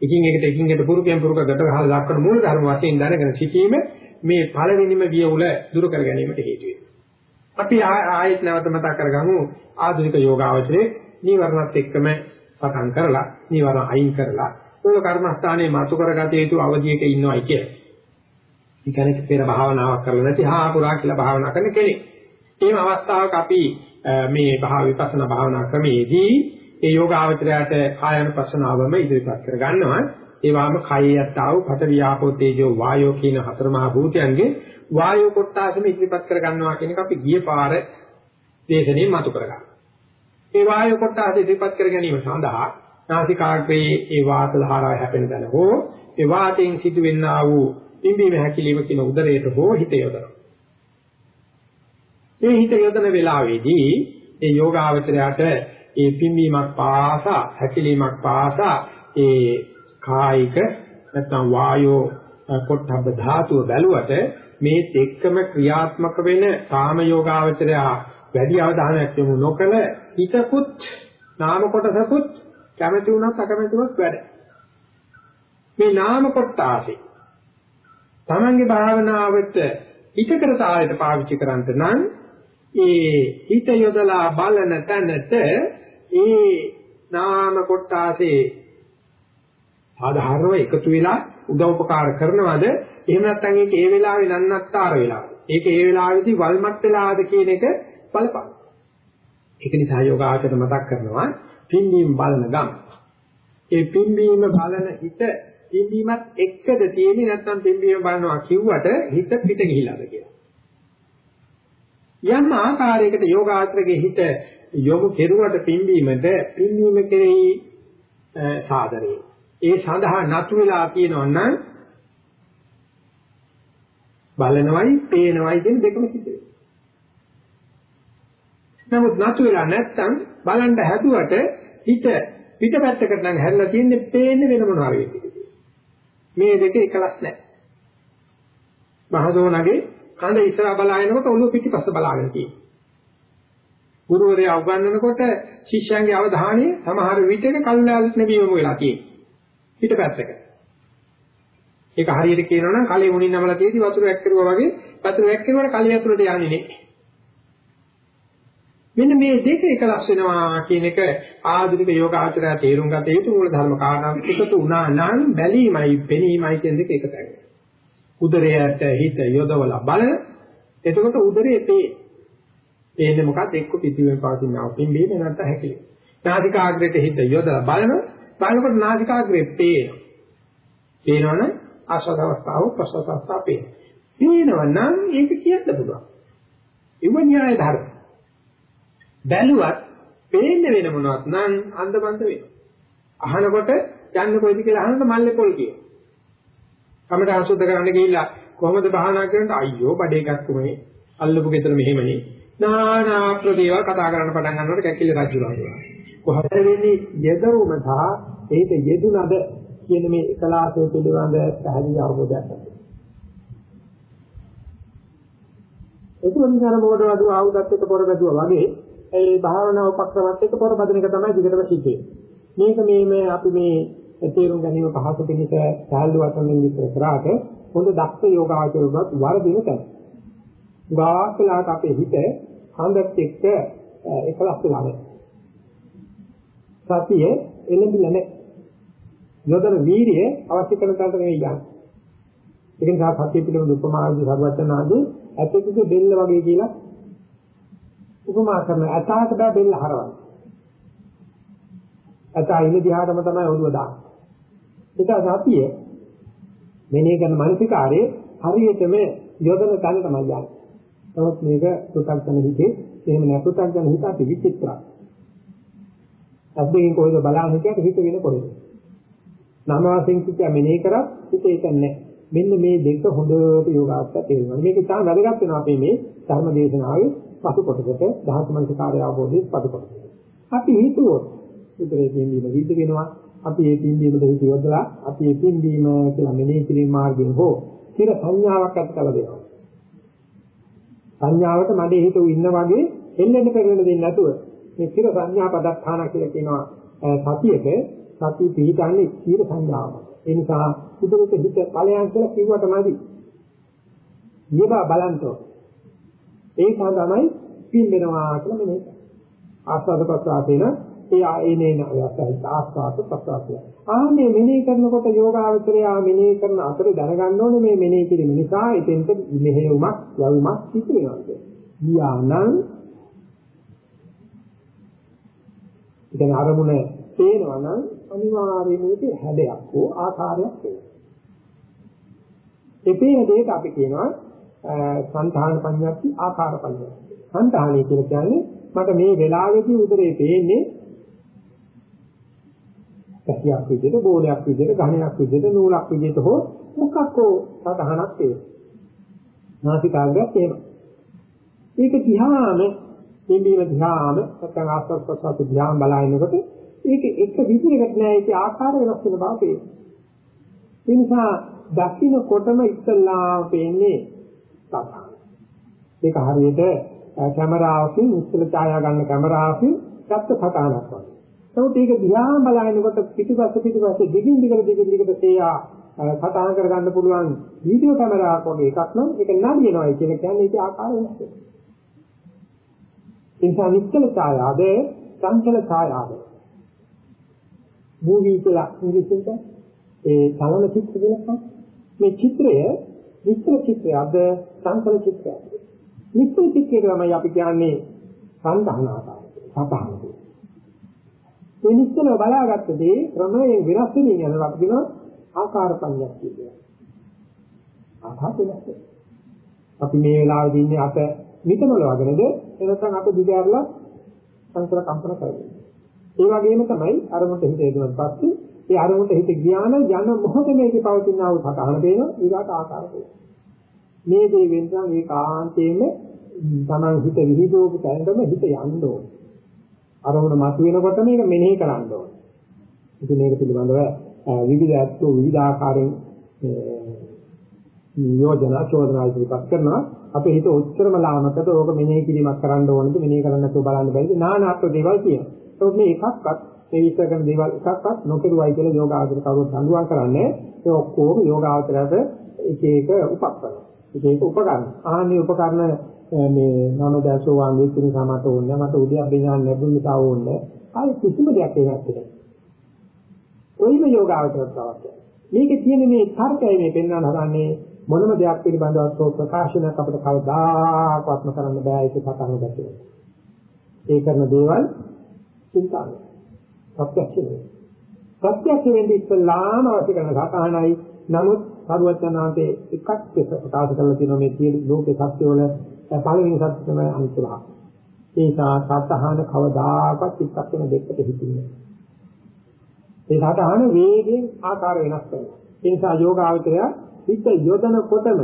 එකින් එකට එකින් එකට පුරුකෙන් පුරුක ගැට ගහලා දක්වන මූල ධර්ම වශයෙන් දැනගෙන සිටීම මේ පළවෙනිම වියුල දුරු කර ගැනීමට හේතු වෙනවා. අපි ආයෙත් නැවත මතක් කරගමු ආධුනික යෝගාවචරයේ නීවරණත් එක්කම සටන් කරලා නීවරණ අයින් කරලා මූල කර්මස්ථානයේ මාතු කරගත යුතු අවධියක ඉන්නවයි කියලා. ඒ කියන්නේ පෙර භාවනාවක් කරලා නැති හා පුරා කියලා භාවනා කරන කෙනෙක්. එහෙම අවස්ථාවක අපි මේ භාව විපස්සනා භාවනා ක්‍රමයේදී ඒ යෝගාවචරයට කායानुපස්සනාවම ඉදිරිපත් කර ගන්නවා. ඒ වගේම කයයට ආව පට වියාපෝ තේජෝ වායෝ කියන හතර මහා භූතයන්ගේ වායෝ කොටාසම ඉදිරිපත් කර ගන්නවා කියන එක අපි ගිය පාර දේශනේ මතු කරගන්නවා. ඒ වායෝ කොටාස ඉදිරිපත් කර ගැනීම සඳහා නාසිකාග්‍රේ ඒ වාත ධාරාව හැපෙන තැන හෝ ඒ වාතයෙන් සිදුවෙනා වූ පිම්බීම හැකිලිම කියන උදරයට හෝ හිත යොදනවා. මේ හිත යොදන වෙලාවේදී ඒ යෝගාවචරයට ඒ පිම්බීමක් පාසා හැකිලීමක් පාසා ඒ කායික නැත්නම් වායෝ පොට්ටබ්බ ධාතුව බැලුවට මේ එක්කම ක්‍රියාත්මක වෙන කාම යෝගාවචරය වැඩි අවධානයක් යොමු නොකළ හිතකුත් නාම කොටසකුත් කැමැති වුණත් අකමැති වුණත් වැඩ. මේ නාම කොටාසේ තමන්ගේ භාවනාවට හිතකර තාලයට පාවිච්චි කරන්ට නම් ඒ හිත යොදලා බලන තැනට ඒ නාම කොටාසේ සාධාරණව එකතු වෙලා උදව්පකාර කරනවද? එහෙම නැත්නම් ඒක ඒ වෙලාවේ නන්නත්තර වෙලාද ඒක ඒ වෙලාවේදී වල්මත් වෙලාද කියන එක බලපං ඒක නිසා යෝගාචර මතක් කරනවා පින්බීම බලන ගම්. ඒ පින්බීම බලන හිත පිම්බීමත් එක්කද තියෙන්නේ? නැත්නම් පිම්බීම බලනවා කිව්වට හිත පිට ගිහිලාද කියලා. යම් ආකාරයකට යෝගාචරයේ හිත යොමු කෙරුවට පිම්බීමට පිම්බීම කෙරෙහි සාදරේ. ඒ සඳහා නතු වෙලා තියෙනවා නම් බලනවයි පේනවයි කියන දෙකම සිද්ධ වෙනවා. නමුත් නතු වෙලා නැත්තම් බලන්න හැදුවට හිත පිටපැත්තකට නම් හැරිලා තියෙන්නේ පේන්නේ වෙන මොනවා වෙන්නේ. මේ දෙක එකලස් නැහැ. මහසෝනගේ කඳ ඉස්සරහ බලාගෙනකොට ඔළුව පිටිපස්ස බලාගෙන තියෙනවා. ගුරුවරයා උගන්වනකොට ශිෂ්‍යයන්ගේ අවධානය සමහර විටක කල්ලාලත් නැබීමම වෙලා තියෙනවා. පිටපැත්තක. ඒක හරියට කියනවා නම් කලේ මුණින් නමලා තියෙදි වතුර වැක්කිරුවා වගේ වතුර වැක්කිරුවට කලිය ඇතුළට යන්නේ නැහැ. මෙන්න මේ දෙක එකලස් වෙනවා කියන එක ආධුනික යෝගාචරය තේරුම් ගත යුතු මූල ධර්ම කාරණා එකතු වුණා නම් බැලීමයි පෙනීමයි කියන දෙක එකතයි. උදරයට හිත යොදවලා බලන එතකොට උදරයේ තේ එන්නේ මොකක්ද එක්ක පිටිවෙන් පවතිනවා පිම්බීම නැත්නම් හැකිලි. නාසිකාග්‍රේට හිත යොදලා බලනවා. බලනකොට නාසිකාග්‍රේ පේනවා. පේනවනේ ආස්වාද අවස්ථාව ප්‍රසවාස අවස්ථාව පේනවා. පේනවනම් ඒක කියන්න පුළුවන්. ඉව න්‍යාය ධර්ම. බැලුවත් පේන්නේ වෙන මොනවත් නම් අන්දබන්ද වෙනවා. අහනකොට යන්නේ කොයිද කියලා අහනකොට මල්ලේ පොල් කියනවා. කමට අසුද්ධ කරන්න ගිහිල්ලා කොහොමද භාවනා කරනට අයියෝ බඩේ ගැක්කුමනේ අල්ලපු ගෙදර මෙහෙමනේ නානා ප්‍රදේව කතා කරන්න පටන් ගන්නකොට කැකිලි රජුලා කොහොමද වෙන්නේ යදරුම සහ ඒක යෙදුනද කියන මේ එකලාසයේ පිළිබඳ පැහැදිලි අවබෝධයක් ඇති. ඒක වනිකාර මොකටද වඩු ආයුධත් එක්ක පොර බැදුවා වගේ ඒ භාවනා උපක්‍රමත් එක්ක පොර බදින එක තමයි දිගටම සිද්ධ මේක මේ මේ අපි මේ තේරුම් ගැනීම පහසු පිණිස සාහළු වශයෙන් විස්තර කරාට හොඳ දක්ෂ යෝගාචරණවත් වරදින තැන. ගාකලාට අපේ හිත හඳත් එක්ක එකලස් වෙලා නැහැ. සතිය එළඹිලා නැහැ. යොදන වීර්යය අවශ්‍ය කරන තැනට නෙවෙයි යන්නේ. ඒක නිසා සතිය පිළිබඳ උපමාවදී සර්වඥාදී ඇතෙකුගේ බෙල්ල වගේ කියලා උපමා කරන ඇතාට බෑ බෙල්ල හරවන්න. ඇතා ඉන්න දිහාටම තමයි ඔළුව දාන්නේ. ඒක සතිය මෙනේ කරන මානසිකාරයේ හරියටම යොදන තැන තමයි යන්නේ. නමුත් මේක පුතග්ජන හිතේ එහෙම නැතුතග්ජන හිත අපි විචිත්‍රයි. අද්දෙන් කොහෙද බලන්න හිතට හිත වෙන කොහෙද? නම වශයෙන් කිය මෙනේ කරත් හිත ඒක නැහැ. මෙන්න මේ දෙක හොඳට යෝගාස්ත තේරෙනවා. මේක ඉතාම වැදගත් වෙනවා අපේ මේ ධර්ම දේශනාවේ පසු කොටසට දහස් මනසකාරය අවබෝධයේ පසු කොටසට. අපි හිතුවොත් උදේ දෙන්නේ විද්ද වෙනවා අපි ඒ පින්දීමට හිත යොදලා අපි ඒ පින්දීම කියලා මෙනෙහි කිරීම මාර්ගයෙන් හෝ චිර සංඥාවක් ඇති කළ දෙනවා. සංඥාවට මඩේ හිත ඉන්න වගේ එල්ලෙන්න පෙරෙන්න දෙන්නේ නැතුව මේ චිර සංඥා පදස්ථාන කියලා කියනවා සතියක සති පිහිටන්නේ චිර සංඥාව. ඒ නිසා උදේට හිත ඵලයන් කියලා කිව්වට නැදි. ඊබා බලන්තෝ. ඒ තමයි පින් වෙනවා කියලා මෙනෙහි. ආස්වාද ප්‍රසආතේන ඒ ආයනේන අවස්ථයි ආස්වාද ප්‍රසආතය. ආන්නේ මෙනෙහි කරනකොට යෝගාවචරය මෙනෙහි කරන අතර දැනගන්න ඕනේ මේ මෙනෙහි කිරීම නිසා එතෙන්ට මෙහෙයුමක් යවුමක් සිද්ධ වෙනවා. යානං ඉතින් අරමුණ පේනවා නම් අනිවාර්යයෙන්ම ඒක හැඩයක් හෝ ආකාරයක් වෙනවා. ඒ පේන දෙයට අපි කියනවා සංධාන පඤ්ඤාති ආකාර පඤ්ඤාති. සංධානය කියලා කියන්නේ මට මේ වෙලාවේදී උදරේ පේන්නේ පැතියක් විදිහට බෝලයක් විදිහට ගහනයක් විදිහට නූලක් විදිහට හෝ මොකක් හෝ සතහනක් තියෙනවා. නාසිකාග්‍රයක් එහෙම. ඒක දිහාම පින්බීම දිහාම නැත්නම් ආස්වාද ප්‍රසවාස දිහාම බලනකොට ඒක එක විදිහකට නෑ ඒකේ ආකාර වෙනස් වෙන බව පේනවා. ඒ නිසා දකින්නකොටම ඉස්සල්ලා පේන්නේ සතහන. ඒක හරියට කැමරාවකින් ඉස්සල ඡායා ගන්න කැමරාවකින් ගත්ත සතහනක් වගේ. නමුත් ඒක දිහා බලනකොට පිටිපස්ස පිටිපස්ස දිගින් දිගට දිගින් දිගට තේයා සටහන් කර ගන්න පුළුවන් වීඩියෝ කැමරාවක් වගේ එකක් නම් ඒක නඩියනවා කියන කියන්නේ ඒකේ ආකාර වෙනස් වෙනවා. ඒ නිසා නිශ්චල ඡායාද සංකල ඡායාද මූවී කියලා ඉංග්‍රීසියට ඒ චලන චිත්‍ර කියලා මේ චිත්‍රය නිශ්චල චිත්‍රයක්ද සංකල චිත්‍රයක්ද නිශ්චල චිත්‍රය තමයි අපි කියන්නේ සංධාන ආකාරය සතහන ඒ නිස්සල බලාගත්ත දේ ක්‍රමයෙන් වෙනස් වෙමින් යනවා කියන ආකාර පඤ්ඤාක්තිය කියනවා. ආකාර වෙනස් අපි මේ වෙලාවේදී ඉන්නේ අප මිටමල වගේද එනසම් අප දිගහැරලා සංසාර කම්පන කරගන්නවා. ඒ වගේම තමයි අරමුණට හිත යොදවන පස්සේ ඒ අරමුණට හිත ගියාන යන මොහොතේ මේකේ පවතින ආ වූ සතහන දෙන ඊගාට ආකාර දෙනවා. මේ දේ වෙනසම් ඒකාන්තයෙන්ම තමන් හිත විහිදුවපු තැනටම හිත යන්න ඕනේ. අරමුණ මතුවෙනකොට මේක මෙනෙහි කරන්න ඕනේ. ඉතින් මේක පිළිබඳව විවිධ අත්ෝ විවිධ ආකාරයෙන් යෝජනා චෝදනා ඉදිරිපත් කරනවා. අපේ හිත ඔච්චරම ලාමකට ඕක මෙනෙහි කිරීමක් කරන්න ඕනද මෙනෙහි කරන්න නැතුව බලන්න බැරිද? නානාත්ම දේවල් කියනවා. ඒත් මේ එකක්වත් මේ විස්තර කරන දේවල් එකක්වත් නොකරුවයි කියලා යෝගාචර කවුරුත් දඬුවම් කරන්නේ. ඒ ඔක්කොම යෝගාචරයට එක එක උපකරණ. එක එක උපකරණ. ආහනේ උපකරණ මේ නම දැසෝවාන් වෙච්ච නිසා මට ඕනේ මට උද්‍යප්පේ ඥාන ලැබුණ නිසා ඕනේ ආයෙ කිසිම දෙයක් ඒකට නැහැ. කොයිම යෝගාවචරයක් අවශ්‍යයි. මේකේ තියෙන මේ තර්කය මේ පෙන්වන්න හදන්නේ මොනම දෙයක් පිළිබඳව ප්‍රකාශනයක් අපිට කවදාකවත්ම කරන්න බෑ ඒක සතහන ගැටේ. ඒ කරන දේවල් චින්තාව. ප්‍රත්‍යක්ෂ නෙවෙයි. ප්‍රත්‍යක්ෂ වෙන්නේ ඉස්සලාම අවශ්‍ය කරන සාකහණයි. නමුත් සරුවචනාන්තේ එකක් ප්‍රකාශ කරලා තියෙනවා මේ සියලු ලෝකේ සත්‍ය වල පළවෙනි සත්‍ය තමයි අනිත්‍ය භාව. ඒ සාතහන කවදාකවත් එක්ක වෙන දෙකට හිතින්නේ. ඒ සාතහන වේගයෙන් ආකාර වෙනස් කරනවා. ඒ නිසා යෝගාවචරය හිත යොදනකොටම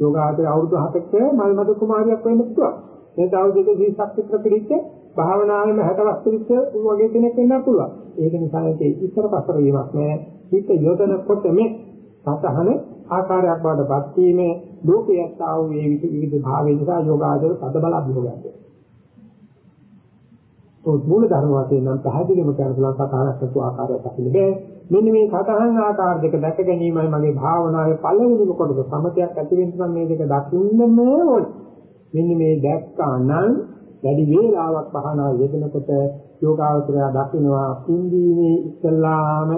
යෝගාවචරය අවුරුදු 7ක මල්මද කුමාරියක් වෙන්න පුළුවන්. මේ අවුරුදු 20ක් විතර පිළිච්ච භාවනාවෙම 60 වස්තුවිච්ච වගේ කෙනෙක් වෙන්න පුළුවන්. ඒක නිසා ඒක ඉස්සර පස්සර වීමක් නෑ. හිත යොදනකොටම සතහන ආකාරයක් බවට පත් වීමේ ලෝකයට ආව මේ විවිධ භාවය නිසා යෝගාචර පද බල අභියෝගයක්. તો මූල ධර්ම වශයෙන් නම් පැහැදිලිව කරන පුළුවන් සතහනක් සතු ආකාරයක් අපිට බෑ. මෙන්න මේ සතහන් ආකාර දෙක දැක ගැනීමයි මගේ භාවනාවේ පළවෙනිම කොටස. සමතයක් ඇති වෙන්න නම් මේ දෙක දකින්නම ඕනේ. මෙන්න මේ දැක්කා නම් වැඩි වේලාවක් භාවනාව යෙදෙනකොට යෝගාවචරය දකින්නවා පින්දීමේ ඉස්සල්ලාම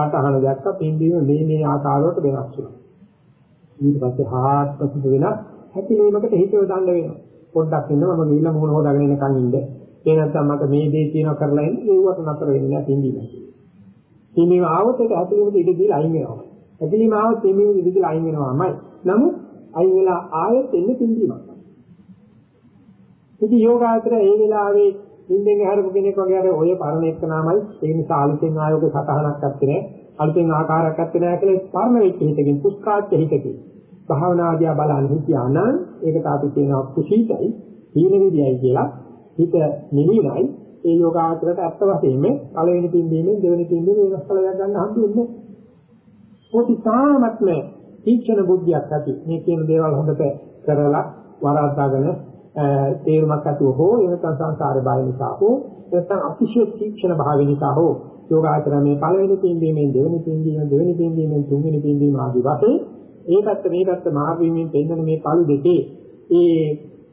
සතහන දැක්ක පින්දීම මේ මේ ආකාරවලට වෙනස් වෙනවා. ඊට පස්සේ හාත්පසට වෙන හැකිලීමකට හිත යොදන්න වෙනවා. පොඩ්ඩක් ඉන්නවා මම ගිහිල්ලා මොහොන හොදාගෙන එනකන් ඉන්න. ඒ නැත්නම් මට මේ දේ තියෙනවා කරලා ඉන්න ඒවට නතර වෙන්නේ නැහැ පින්දීම. පින්දීම ආවොත් ඒක හැකිලීමට ඉඩ දීලා අයින් වෙනවා. හැකිලීම ආවොත් පින්දීම ඉඩ දීලා අයින් වෙනවාමයි. නමුත් අයින් වෙලා ආයෙත් එන්නේ පින්දීමක්. ඉතින් යෝගාචරය ඒ වෙලාවේ ඉන්දෙන් හරපු කෙනෙක් වගේ අර ඔය පරණ එක නාමයි. ඒ නිසා අලුතෙන් ආයෝග සතහනක් අත්තේ නැහැ. අලුතෙන් ආකාරයක් අත්තේ නැහැ කියලා පරණ වෙච්ච හිතකින් පුස්කාච්ච හිතකින්. භාවනාදියා බලන්න හිතියා නම් ඒකට අපි කියනවා කුසීතයි හීන විදියයි කියලා. හිත නිවිනයි. ඒ යෝගාචරයට අත්ත වශයෙන්ම පළවෙනි පින්දීමෙන් දෙවෙනි පින්දීමෙන් වෙනස් කළ ගන්න හම්බෙන්නේ. පොතිසාමත්ම තීක්ෂණ බුද්ධියක් ඇති. මේ කියන දේවල් හොඳට කරලා වරද්දාගෙන තේරුමක් ඇතුව හෝ එනකන් සංසාරේ බය නිසා හෝ නැත්නම් අතිශය තීක්ෂණ භාවය නිසා හෝ යෝගාචරය මේ පළවෙනි පින්දීමෙන් දෙවෙනි පින්දීමෙන් දෙවෙනි පින්දීමෙන් තුන්වෙනි පින්දීම ආදී වශයෙන් ඒකත් මේකත් මාර්ගයෙන් පෙන්වන මේ පළු දෙකේ ඒ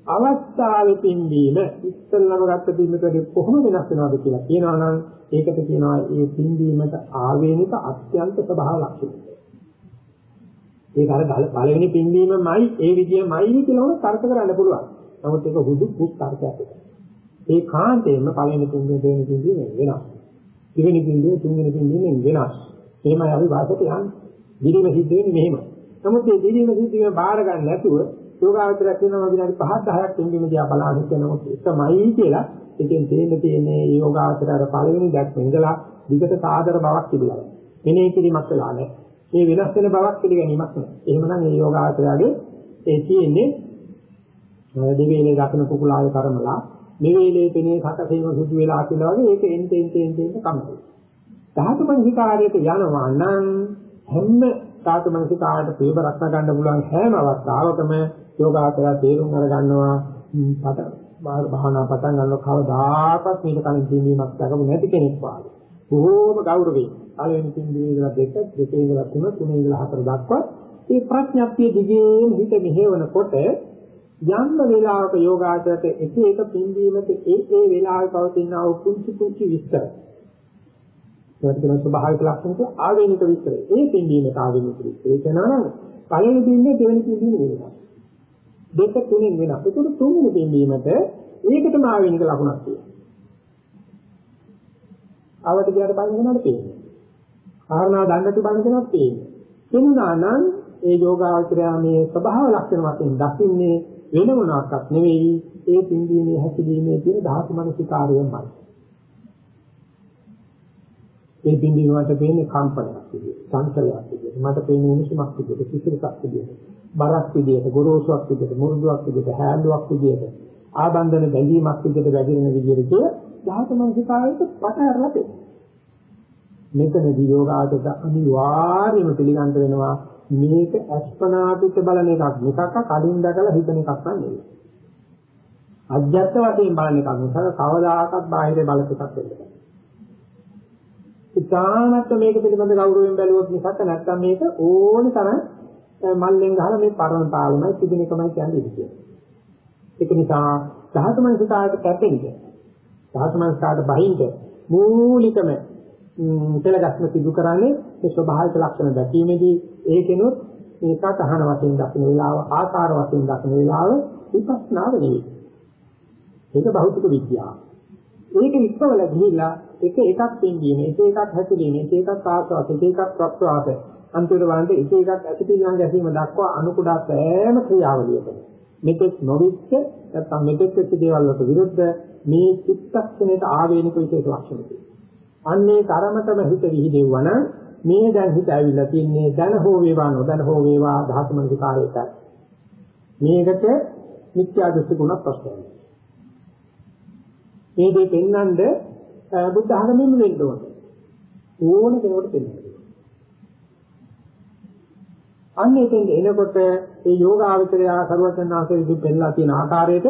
අවස්ථාවේ පින්දීම ඉස්සල්ලාම ගත්ත පින්දීමකදී කොහොම වෙනස් වෙනවද කියලා කියනවා නම් ඒකට කියනවා ඒ පින්දීමට ආවේනික අත්‍යන්ත ස්වභාව ලක්ෂණ. ඒක අර පළවෙනි පින්දීමමයි ඒ විදියමයි කියලා උන තර්ක කරන්න පුළුවන්. නමුත් ඒක හුදු පුස් තර්කයක් එක. ඒ කාන්තේම පළවෙනි පින්දීම දෙවෙනි පින්දීම වෙනස්. දෙවෙනි පින්දීම තුන්වෙනි පින්දීම වෙනස්. එහෙමයි අපි වාසයට යන්නේ. දිලිම සිද්ධ වෙන්නේ මෙහෙම. නමුත් මේ දිලිම සිද්ධ වීම බාර ගන්න නැතුව යෝගාවචරය කියනවා විනාඩි 5 10ක් පින්දීම දිහා බලන කෙනෙකුට එකමයි කියලා ඉතින් තේන්න තියෙන්නේ යෝගාවචරය අර පළවෙනි දැක්ම ඉඳලා විගත සාදර බවක් තිබුණා. මෙනේ කිරීමක් වෙලා නැහැ. මේ වෙනස් වෙන බවක් පිළිගැනීමක් නැහැ. එහෙමනම් මේ යෝගාවචරයගේ ඒ තියෙන්නේ දෙවේලේ දකින්න කුකුලාවේ කර්මලා මෙවේලේ පෙනේ සකසීම සුදු වෙලා කියලා වගේ ඒක එන්ට එන්ට එන්ට එන්ට කම්පයි. ධාතු මනසිකාරයට යනවා නම් හැම ධාතු මනසිකාරයට ප්‍රේම රක්ෂා ගන්න පුළුවන් හැම අවස්ථාවකම යෝගාචරය තේරුම් අරගන්නවා පට භාවනා පටන් ගන්නව කවදාකවත් මේක කලින් තීමීමක් දක්වපු නැති කෙනෙක් වාගේ. බොහෝම ගෞරවයෙන් පළවෙනි තින්දේ ඉඳලා දෙක දෙකේ ඉඳලා තුන තුනේ ඉඳලා හතර දක්වා මේ ප්‍රඥාප්තිය දිගේම හිත මෙහෙවනකොට යම් වෙලාවක යෝගාචරයට එක එක පින්දීමක ඒ ඒ වෙලාවේ පවතින ආ කුංචි කුංචි විස්තර. ඒකට කියන ස්වභාවික ලක්ෂණ කිය ආවේනික විස්තර. ඒ පින්දීමට ආවේනික විස්තර. ඒ කියනවා පළවෙනි පින්දීම දෙවෙනි පින්දීම වෙනවා. දෙක තුනෙන් වෙනවා. ඒකට තුන්වෙනි පින්දීමට ඒකටම ආවේනික ලක්ෂණක් තියෙනවා. ආවට ගියාට බලන්න කෙනාට පේන්නේ. කාරණා දන්නට බලන්න කෙනාට පේන්නේ. කෙනා නම් ඒ යෝගාචරය මේ ස්වභාව ලක්ෂණ වශයෙන් දකින්නේ වෙන මොනක්වත් නෙවෙයි ඒ පින්දීමේ හැසිරීමේ තියෙන ධාතු මනසිකාරයමයි. ඒ පින්දීම වලට පේන්නේ කම්පනයක් විදියට, සංකලයක් විදියට, මට පේන්නේ උණුසුමක් විදියට, සිසිලසක් විදියට, බරක් විදියට, ගොරෝසුවක් විදියට, මුරුදුවක් විදියට, හැල්ලුවක් විදියට, ආබන්ධන බැඳීමක් විදියට වැగిරෙන විදියට කිය ධාතු මනසිකාරයට පටහැරලා තියෙනවා. මෙතනදී යෝගාචර අනිවාර්යයෙන්ම පිළිගන්න වෙනවා මේක අස්පනාපිත බලන එකක් මිසක කලින් දැකලා හිතන එකක් නෙවෙයි. අධ්‍යත්ත වශයෙන් බලන එකක් මිසක කවදාකවත් බාහිර බලක එකක් වෙන්නේ නැහැ. ඉතාමත් මේක පිළිබඳ ගෞරවයෙන් බැලුවොත් මිසක නැත්තම් මේක ඕන තරම් මල්ලෙන් ගහලා මේ පරණ තාලමයි තිබෙන එකමයි කියන්නේ ඉතින්. ඒක නිසා ධාතුමනසකාරට කැපෙන්න. ධාතුමනසකාරට බහින්ද මූලිකම පෙළගස්ම සිදු කරන්නේ මේ ස්වභාවික ලක්ෂණ දැකීමේදී ඒකෙනොත් මේක තහන වශයෙන් දක්න වේලාව ආකාර වශයෙන් දක්න වේලාව විපස්සනාව නෙවෙයි. ඒක භෞතික විද්‍යාව. ඒක ඉක්මවල ගිහිල්ලා එක එකක් පින්දීම, එක එකක් හැසිරීම, එක එකක් ආස්වාද, එක එකක් ප්‍රස්වාද, අන්තිමට වන්ද එක එකක් ඇතිපිලං ගැසීම දක්වා අනුකුඩා සෑම ක්‍රියාවලියකම මෙතෙක් නොවිච්ච නැත්නම් මෙතෙක් වෙච්ච දේවල් වලට විරුද්ධ මේ චිත්තක්ෂණයට ආවේනික විශේෂ ලක්ෂණ තියෙනවා. අන්නේ කර්මතම හිත විහිදෙවුවා නම් මේ දැන් හිත ඇවිල්ලා තින්නේ දැන හෝ වේවා නොදැන හෝ වේවා ධාතු මනසිකාරයට. මේකට මිත්‍යා දෘෂ්ටි ගුණ ප්‍රශ්නයි. මේ දෙක පෙන්වන්න බුද්ධ ධර්මයෙන්ම වෙන්න ඕනේ. ඕන කෙනෙකුට පෙන්වන්න. අන්න එතෙන් එනකොට ඒ යෝගාවචරය සරුවචනාංශයේ විදිහ පෙන්ලා තියෙන ආකාරයට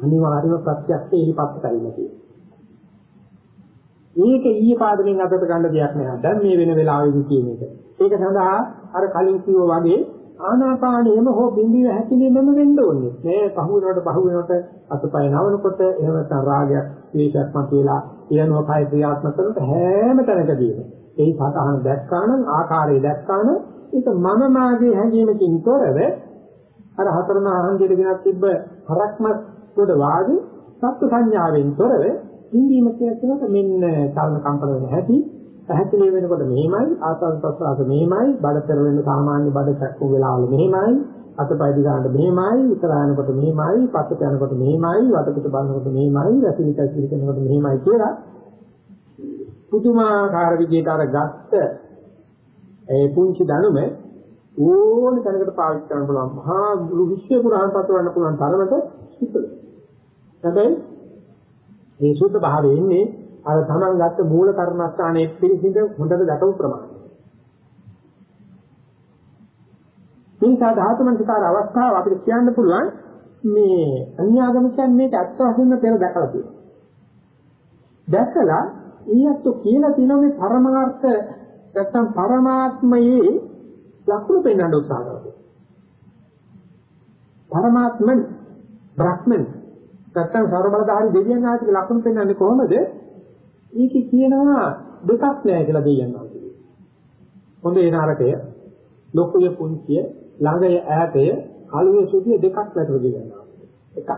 අනිවාර්යම ප්‍රත්‍යක්ෂ ඉලිපත් කරලා තියෙනවා. මේක ඊයේ පාදයෙන් අතට ගන්න දෙයක් නෑ. දැන් මේ වෙන වෙලාවෙදි කියන එක. ඒක සඳහා අර කලින් කිව්වා වගේ ආනාපානියම හෝ බින්දිය හැකිලිමම වෙන්න ඕනේ. මේ පහු වෙනකොට පහු වෙනකොට අතපය නවනකොට එහෙම නැත්නම් රාගයක්, ද්වේෂයක් මතුවලා එයනවා කය ක්‍රියාත්මක කරනකොට හැම තැනකදීම ඒ සතහන දැක්කානම් ආකාරය දැක්කානම් ඒක මම මාගේ හැඟීමකින් තොරව අර හතරම ආහන්දියට ගෙනත් තිබ්බ හරක්මත් කොට වාගේ සත්ත්ව සංඥාවෙන් තොරව ඉන්දීම කියනකොට මෙන්න චලන කම්පන වෙන හැටි පැහැදිලි වෙනකොට මෙහෙමයි ආසස් ප්‍රසආස මෙහෙමයි බඩතර වෙන සාමාන්‍ය බඩ චක්කු වෙලාවල මෙහෙමයි අතපය දිගාට මෙහෙමයි උතර යනකොට මෙහෙමයි පස්සට යනකොට මෙහෙමයි වටපිට බලනකොට මෙහෙමයි රසිනික සිලිකනකොට මෙහෙමයි කියලා පුදුමාකාර විදිහට අර ගත්ත ඒ පුංචි දැනුම ඕන තැනකට පාවිච්චි කරන්න පුළුවන්. මහා විශ්ව පුරාණ පතරවන්න පුළුවන් තරමට සුදුසුයි. හැබැයි මේ සුද්ධ භාවයේ ඉන්නේ අර තමන් ගත්ත මූල කර්මස්ථානයේ පිළිසිඳ හොඳට දකපු ප්‍රමාණය. මේක ධාතු මනසිකාර අවස්ථාව අපිට කියන්න පුළුවන් මේ අන්‍යාගමිකයන් මේක ඇත්ත වශයෙන්ම පෙර දැකලා තියෙනවා. දැකලා ඊයත් කියලා තියෙන මේ පරමාර්ථ නැත්තම් පරමාත්මයේ ලක්ෂණ පෙන්වන්න උත්සාහ කරනවා. පරමාත්මන් බ්‍රහ්මන් නැත්තම් ਸਰබලධාරී දෙවියන් වහන්සේගේ ලක්ෂණ පෙන්වන්නේ කොහොමද? ඒකේ කියනවා දෙකක් නෑ කියලා දෙවියන් වහන්සේ. හොඳ ඒ නරකය, ලොකුය පුංචිය, ළඟය ඈතය, කළුවේ සුදුය දෙකක් වැටුණා දෙවියන් වහන්සේ. එකක්.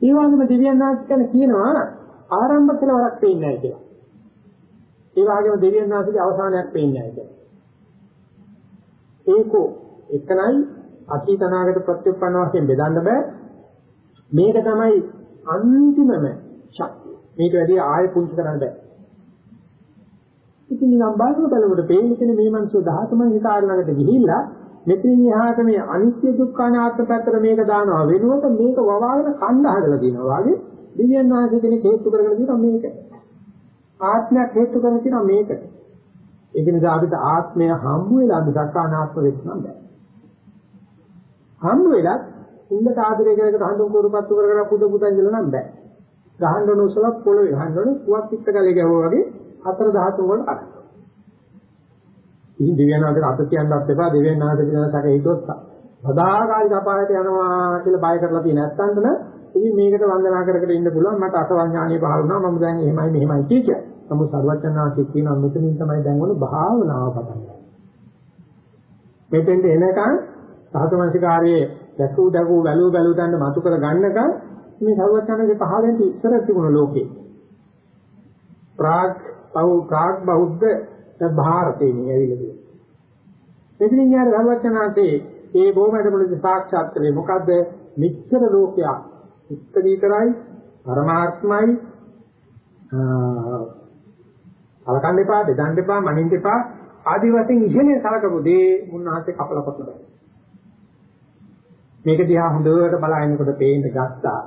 ඒ වගේම දෙවියන් වහන්සේ කියනවා ආරම්භ කළ වරක් පේන්නේ නැහැ කියලා. ඒ වගේම දෙවියන් වහන්සේගේ අවසානයක් පේන්නේ නැහැ කියලා. ඒකෝ එකනයි අතීත අනාගත ප්‍රත්‍යুৎপন্ন වශයෙන් බෙදන්න බෑ. මේක තමයි අන්තිමම ශක්තිය. මේක වැඩි ආයෙ පුංචි කරන්න බෑ. ඉතින් නිකන් බලන බලනකොට පේන්නේ මේ මනස ධාතම හිතාරණකට ගිහිල්ලා මෙතනින් එහාට මේ අනිත්‍ය දුක්ඛ අනාත්ම පැත්තට මේක දානවා වෙනුවට මේක වවාගෙන කණ්ඩ හදලා දිනවා වගේ දිව්‍යන් වහන්සේ කෙනෙක් හේතු කරගෙන තියෙනවා මේක. ආත්මයක් හේතු කරගෙන තියෙනවා මේකට. ඒක නිසා අපිට ආත්මය හම්බ වෙලා දුක්ඛ අනාත්ම වෙන්න බෑ. හම්බ වෙලා හුඟ ආදරය කරකට හඳුන් කරුපත්තු කර කර පුද පුතන් කියලා නම් බෑ. ගහන්න ඕන උසලක් පොළවේ ගහන්න ඕන කුවක් පිට ගලේ ගැහුවා වගේ හතර ධාතු වල අර. ඉතින් දෙවියන්වහන්සේ අත කියන්නත් එපා දෙවියන්වහන්සේ කියන සැක හිතුවොත් සදාකාලික අපායට යනවා කියලා බය කරලා තියෙන නැත්තන්ට න ඉතින් මේකට වන්දනා කර කර ඉන්න පුළුවන් මට අසවඥානිය පහළ වුණා මම දැන් එහෙමයි මෙහෙමයි කිය කිය. නමුත් සර්වඥාන්සේ කියනවා මෙතනින් තමයි දැන් ඔන්න භාවනාව පටන් ගන්න. මෙතෙන්ට එනකන් සාතමංශකාරයේ දැකූ දැකූ වැලූ බැලූ දන්න මතු කර ගන්නකම් මේ සරුවචනගේ පහලෙන් ඉස්සර තිබුණ ලෝකේ ප්‍රාග් බහු ප්‍රාග් බෞද්ධ භාරතේ නේ ඇවිල්ලා තියෙන්නේ. එදිනින් යාර සරුවචනාතේ ඒ බොමඩ මුලදී සාක්ෂාත් කරේ මොකද්ද? මිච්ඡර ලෝකයක් උත්තරීතරයි පරමාර්ථමයි අලකන්න එපා, බෙදන්න එපා, මනින්න එපා ආදි වශයෙන් ඉහළේ සලකපු දේ මුන්වහන්සේ කපලපත් බෑ. මේක දිහා හොඳට බලනකොට පේන්න ගත්තා.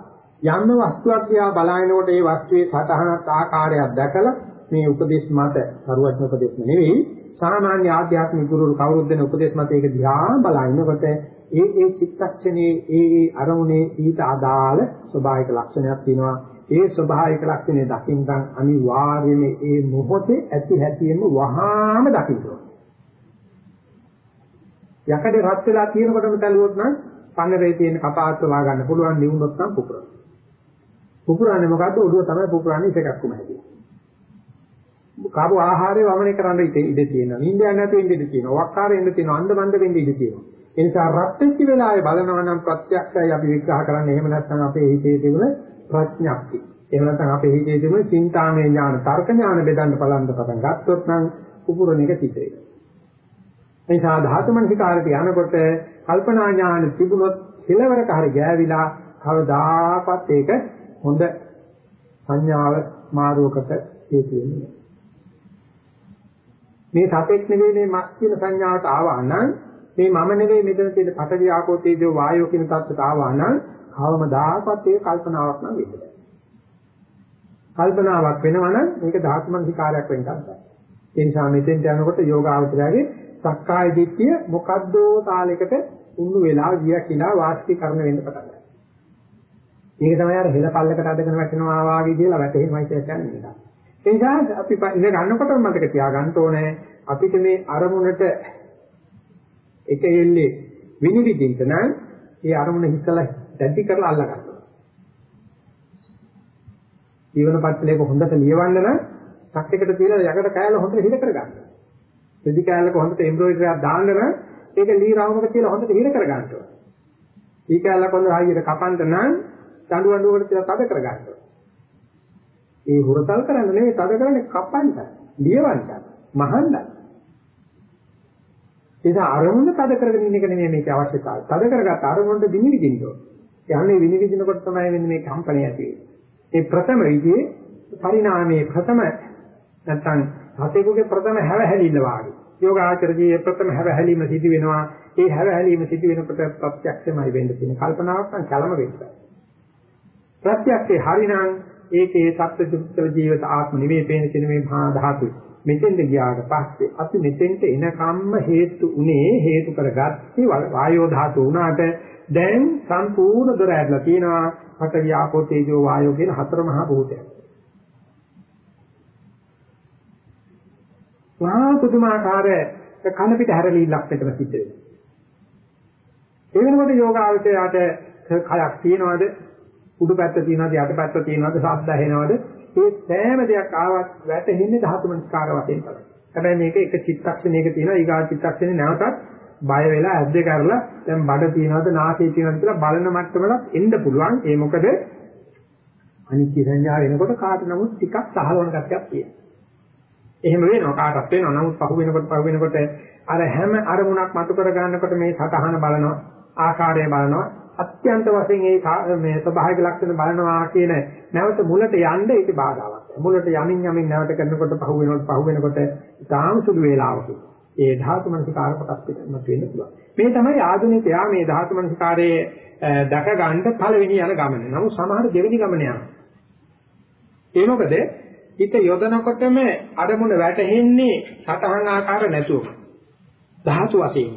යම් වස්තුවක් දිහා බලනකොට ඒ වස්තුවේ සතහනක් ආකාරයක් දැකලා මේ උපදේශ මත සරුවත්න උපදේශ නෙවෙයි සාමාන්‍ය ආධ්‍යාත්මික ගුරු කවුරුද දෙන උපදේශ මත ඒක දිහා බලනකොට ඒ ඒ චිත්තක්ෂණේ ඒ ඒ අරමුණේ ඊට අදාළ ස්වභාවික ලක්ෂණයක් තියෙනවා ඒ ස්වභාවික ලක්ෂණය දකින්නම් අනිවාර්යයෙන්ම ඒ මොහොතේ ඇති හැටියෙම වහාම දකින්න යකඩේ රත් වෙලා තියෙනකොටම තලුවොත් නම් පන්නරේ තියෙන කපාත් ලා ගන්න පුළුවන් නිවුනොත් නම් පුපුරන. පුපුරන්නේ මොකද්ද? ඔළුව තමයි පුපුරන්නේ එකක් කොම හැදී. කාබෝ ආහාරය වමනය කරන්න ඉඩ තියෙනවා. නිින්ද යන්නේ නැතුව ඉඳ ඉඩ තියෙනවා. වක්කාරෙ ඉඳ තියෙනවා. අන්ධ බන්ධ වෙන්න ඉඩ තියෙනවා. ඒ නිසා රත් වෙච්ච වෙලාවේ බලනවා නම් ප්‍රත්‍යක්ෂයි අපි විග්‍රහ කරන්නේ එහෙම නැත්නම් අපේ හිතේ තිබුණ ප්‍රඥාක්තිය. එහෙම නැත්නම් අපේ හිතේ තිබුණ චින්තාමය ඥාන, තර්ක ඥාන බෙදන්න බලන්න පටන් ගත්තොත් නම් උපුරණ එක සිද්ධ වෙනවා. ඒ නිසා ධාතු මනසිකාරයට යනකොට කල්පනා ඥාන තිබුණොත් කෙලවරක හරි ගෑවිලා කවදාකවත් ඒක හොඳ සංඥාව මාරුවකට හේතු වෙන්නේ මේ සතෙක් නෙවෙයි මේ මස් කියන සංඥාවට ආවා නම් මේ මම නෙවෙයි මෙතන තියෙන පඨවි ආපෝ තේජෝ වායෝ කියන தත්ත්වයට ආවා නම් කවමදාකවත් ඒක කල්පනාවක් නම් වෙන්නේ කල්පනාවක් වෙනවනම් මේක ධාතුමනසිකාරයක් වෙන්නත් බෑ. ඒ නිසා මෙතෙන්ට යනකොට යෝගාවචරයේ සක්කාය දිට්ඨිය මොකද්දෝ තාලයකට උණු වෙලා ගිය කියලා වාස්තිකරණ වෙන්න පටන් ගන්නවා. මේක තමයි අර හෙල පල්ලකට අදගෙන වැටෙනවා වාගේ කියලා වැටෙනවයි කියලා කියන්නේ ඒක. ඒ නිසා අපි ඉඳ ගන්නකොටම මතක තියාගන්න ඕනේ අපිට මේ අරමුණට එක එල්ලේ විනිවිදින්න නම් ඒ අරමුණ හිතලා දැඩි කරලා අල්ල ගන්න. ජීවන පත්‍රයක හොඳට ලියවන්න නම් සක්කයකට තියලා යකට කෑල්ල හොඳට හිර කරගන්න. රෙදි කෑල්ලක හොඳට එම්බ්‍රොයිඩරි එකක් දාන්න නම් ඒක ලී රවුමක තියලා හොඳට හිර කරගන්න ඕනේ. ඊ කෑල්ලක හොඳ හයියට කපන්න නම් දඬු අඬුවකට තියලා තද කරගන්න ඕනේ. ඒ හුරතල් කරන්න නෙවෙයි තද කරන්නේ කපන්න, ලියවන්න, මහන්න. ඒක අරමුණ තද කරගෙන ඉන්න එක නෙමෙයි මේකේ අවශ්‍යතාවය. තද කරගත්ත අරමුණට විනිවිදින්න ඕනේ. යන්නේ විනිවිදිනකොට තමයි වෙන්නේ මේ කම්පණය ඇති වෙන්නේ. ඒ ප්‍රථම විදිහේ පරිණාමයේ ප්‍රථම නැත්නම් හතේකුගේ ප්‍රථම හැවහැලිල්ල වාගේ. යෝගාචරජීයේ ප්‍රථම හැවහැලීම සිදු වෙනවා. ඒ හැවහැලීම සිදු වෙනකොට ප්‍රත්‍යක්ෂමයි වෙන්න තියෙන කල්පනාවක් නම් කලම වෙන්න. ප්‍රත්‍යක්ෂේ හරිනම් ඒකේ සත්‍ය ජීවිත ආත්ම නිවේ පේන තියෙන මේ මහා ධාතු මෙතෙන්ද ගියාට පස්සේ අපි මෙතෙන්ට එනකම්ම හේතු උනේ හේතු කරගත්තේ වායෝ ධාතු උනාට දැන් සම්පූර්ණ දොර ඇරලා තියෙනවා පඨවි ආපෝ තේජෝ වායෝ කියන හතර මහා භූතයන්. වා පුදුමාකාර කන පිට හැරලිලක් මෙතන සිද්ධ වෙනවා. ඒ වෙනකොට යෝගාවචරයට කයක් තියනවාද උඩු පැත්ත තියනවාද යට පැත්ත තියනවාද ශබ්ද ඇහෙනවාද ඒ සෑම දෙයක් ආවත් වැටෙන්නේ ධාතු මනස්කාර වශයෙන් තමයි. හැබැයි මේක එක චිත්තක්ෂණයක තියෙනවා ඊගා චිත්තක්ෂණේ නැවතත් බය වෙලා ඇද්ද කරලා දැන් බඩ තියනවාද නාසය තියනවාද කියලා බලන මට්ටමකට එන්න පුළුවන්. ඒ මොකද අනිත්‍ය සංඥා වෙනකොට කාට නමුත් ටිකක් සහලවන ගැටයක් තියෙනවා. එහෙම වෙනවා කාටත් වෙනවා. නමුත් පහු වෙනකොට පහු වෙනකොට අර හැම අරමුණක් මතු කර ගන්නකොට මේ සතහන බලනවා, ආකාරය බලනවා, අත්‍යන්ත වශයෙන් ඒ මේ ස්වභාවික ලක්ෂණ බලනවා කියන නැවත මුලට යන්න ඒක බාධාවක්. මුලට යමින් යමින් නැවත කරනකොට පහු වෙනකොට පහු වෙනකොට තාම සුළු වේලාවකින් ඒ ධාතු මනසිකාර කොටස් පිටමත් වෙන්න පුළුවන්. මේ තමයි ආධුනිකයා මේ ධාතු මනසිකාරයේ දැක ගන්න පළවෙනි යන ගමන. නමුත් සමහර දෙවෙනි ගමන යනවා. ඒ මොකද හිත යොදනකොටම අරමුණ වැටෙන්නේ සතහන් ආකාර නැතුව. ධාතු වශයෙන්.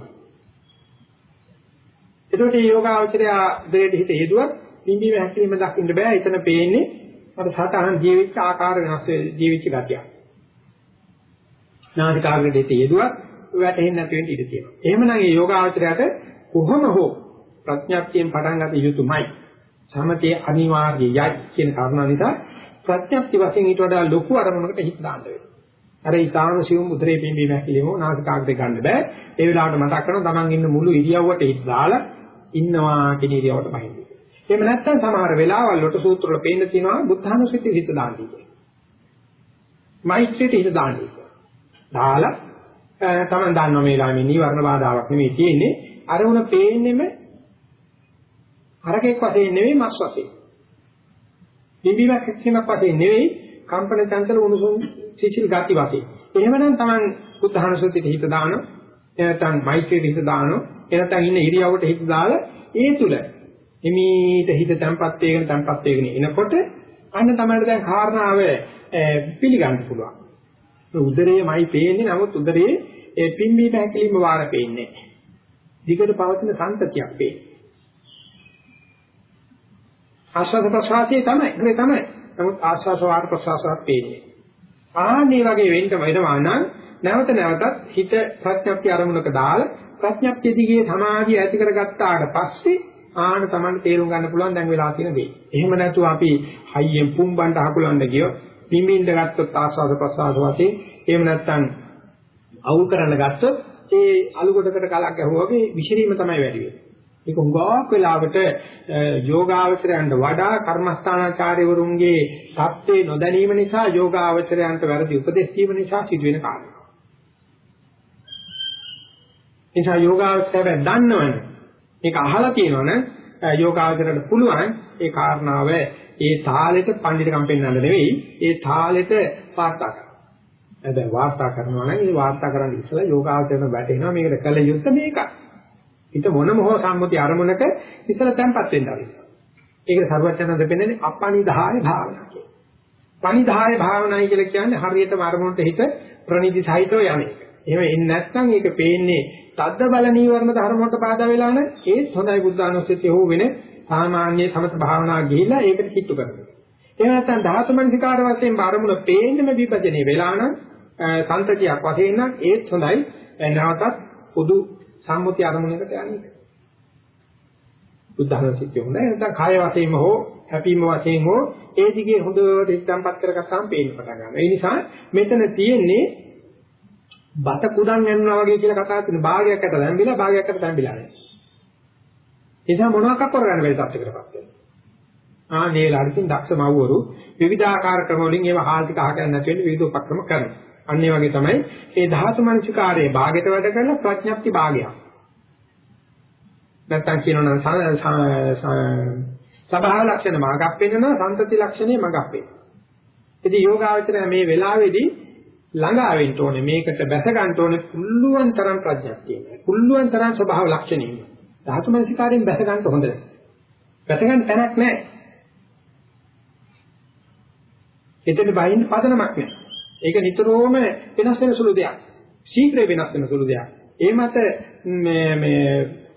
ඒකට මේ යෝගාවචරය දෙයට හිත යෙදුවත් පිම්බීම හැකිලිම දකින්න බෑ. එතන පේන්නේ අර සතහන් ජීවිච්ච ආකාර වෙනස් ජීවිච්ච ගතිය. නාසිකාග්‍රේ දෙයට යෙදුවත් වැටෙන්නේ නැති වෙන්න ඉඩ තියෙනවා. එහෙමනම් මේ යෝගාවචරයට කොහොම හෝ ප්‍රඥාප්තියෙන් පටන් ගත යුතුමයි. සමතේ අනිවාර්යයි කියන කාරණා නිසා ප්‍රඥාප්ති වශයෙන් ඊට වඩා ලොකු අරමුණකට හිත දාන්න වෙනවා. අර ඊතාන සිවුම් උදරේ පිම්බීම හැකිලිම නාසිකාග්‍රේ ගන්න බෑ. ඒ වෙලාවට මතක් කරනවා Taman ඉන්න මුළු ඉරියව්වට හිත දාලා ඉන්නවා කියන ඉරියව්වට බහින්න. එහෙම නැත්නම් සමහර වෙලාවල් වලට සූත්‍ර වල පේන්න තියෙනවා බුද්ධානුස්සතිය හිත දාන්නේ කියලා. මෛත්‍රියට හිත දාන්නේ. දාලා තමයි දන්නවා මේ ළමයි නිවර්ණ බාධාවක් නෙමෙයි තියෙන්නේ අරමුණ පේන්නෙම හරකෙක් වශයෙන් නෙමෙයි මස් වශයෙන් පිඹීමක් එක්කීමක් වශයෙන් නෙවෙයි කම්පන චංචල උණුසුම් සිසිල් ගති වශයෙන්. එහෙමනම් Taman බුද්ධහනසුතිට හිත දාන එනතන් මෛත්‍රියට හිත දාන එනතන් ඉන්න ඉරියව්වට හිත දාලා ඒ තුල එමීට හිත තැම්පත් වෙගෙන තැම්පත් වෙගෙන එනකොට අන්න තමයි දැන් කාරණාව පිළිගන්න පුළුවන්. උදරයේමයි පේන්නේ නමුත් උදරයේ ඒ පිම්බීම හැකිලිම වාර පේන්නේ දිගට පවතින සංතතියක් පේන්නේ. ආස්වාද ප්‍රසආසයේ තමයි ඒ තමයි නමුත් ආස්වාද වාර ප්‍රසආසයක් පේන්නේ ආන්නේ වගේ වෙන්න වෙනවා නම් නැවත නැවතත් හිත ප්‍රඥප්ති අරමුණක දාලා ප්‍රඥප්තිය දිගේ සමාධිය ඇති කරගත්තාට පස්සේ ආන තමයි තේරුම් ගන්න පුළුවන් දැන් වෙලා තියෙන දේ. එහෙම නැතුව අපි හයියෙන් පුම්බන්ට හකුලන්න ගියොත් පිඹින්න ගත්තොත් ආස්වාද ප්‍රසආස වශයෙන් එහෙම නැත්නම් අවුල් කරන්න ගත්තොත් ඒ අලු කොටකට කලක් ගැහුවා වගේ විසිරීම තමයි වැඩි වෙන්නේ. ඒක උගාවක් වෙලාවට යෝගාවචරයන්ට වඩා කර්මස්ථානාචාර්යවරුන්ගේ தත්ත්වේ නොදැනීම නිසා යෝගාවචරයන්ට වැරදි උපදෙස් දීම නිසා සිදුවෙන කාරණා. නිසා යෝගාවචරය දන්නවනේ මේක අහලා තියෙනවනේ යෝගාවචරයට පුළුවන් ඒ කාරණාව ඒ තාලෙට පඬිතුකම් පෙන්වන්න නෙවෙයි ඒ තාලෙට වාර්තා කරන්න. හැබැයි වාර්තා කරනවා නම් ඒ වාර්තා කරන්න ඉස්සෙල්ලා යෝගාවචරණ වැටෙනවා මේකට කල යුත්තේ මේකයි. හිත මොනම හෝ සම්මුති අරමුණක ඉස්සෙල්ලා තැම්පත් වෙන්න ආරින්න. ඒකට සර්වඥාන දෙපෙන්නේ අපනිදාය භාවනා කියලා. පනිදාය භාවනායි කියලා කියන්නේ හරියටම අරමුණට හිත ප්‍රනිදි සහිතව යන්නේ. එහෙම එන්නේ නැත්නම් ඒක පේන්නේ තද්ද බල නීවරණ ධර්මවලට බාධා වෙලා නම් ඒත් හොඳයි බුද්ධානුස්සතිය හෝ වෙන සාමාන්‍ය සමත භාවනා ගිහිලා ඒකට කිට්ටු කරනවා. එහෙම නැත්නම් ධාතු මනසිකාර වශයෙන් බාරමුණ පේන්නම විපජනේ වෙලා නම් සන්තතියක් වශයෙන් නම් ඒත් හොඳයි. නැවතත් පොදු සම්මුති අරමුණකට යන්නේ. බුද්ධානුස්සතිය හොඳයි. නැත්නම් කාය වශයෙන්ම හෝ හැපීම වශයෙන් හෝ ඒ දිගේ හොඳට ඉස්තම්පත් කරගත්තාම පේන්න පටන් ගන්නවා. ඒ නිසා මෙතන තියෙන්නේ බත කුඩන් යනවා වගේ කියලා කතා කරන භාගයකට දැම්බිලා භාගයකට දැම්බිලා නැහැ. ඒ නිසා මොනවාක් කරගන්න බැරි තත්යකටපත් වෙනවා. ආ නේලාරින් දක්ෂ මව්වරු විවිධාකාර ක්‍රම වලින් ඒව හාල් ටික අහගෙන නැති වෙන විවිධ උපක්‍රම කරනවා. අන්න ඒ වගේ තමයි මේ ධාතු මනසිකාරයේ භාගයට වැඩ කරන ප්‍රඥප්ති භාගයක්. නැත්තම් කියනවනම් සබහා ලක්ෂණ මාගක් වෙනවා සම්පති ලක්ෂණේ මගක් වෙනවා. ඉතින් යෝගාවචරය මේ වෙලාවේදී ළඟා වෙන්න ඕනේ මේකට බැස ගන්න ඕනේ කුල්ලුවන් තරම් ප්‍රඥප්තිය. කුල්ලුවන් තරම් ස්වභාව ලක්ෂණිය. ධාතු මනසිකාරයෙන් බැස ගන්න හොඳ. බැස ගන්න තැනක් නැහැ. එතන බහින්න පදනමක් නැහැ. ඒක නිතරම වෙනස් වෙන සුළු දෙයක්. ශීඝ්‍ර වෙනස් වෙන සුළු දෙයක්. ඒ මත මේ මේ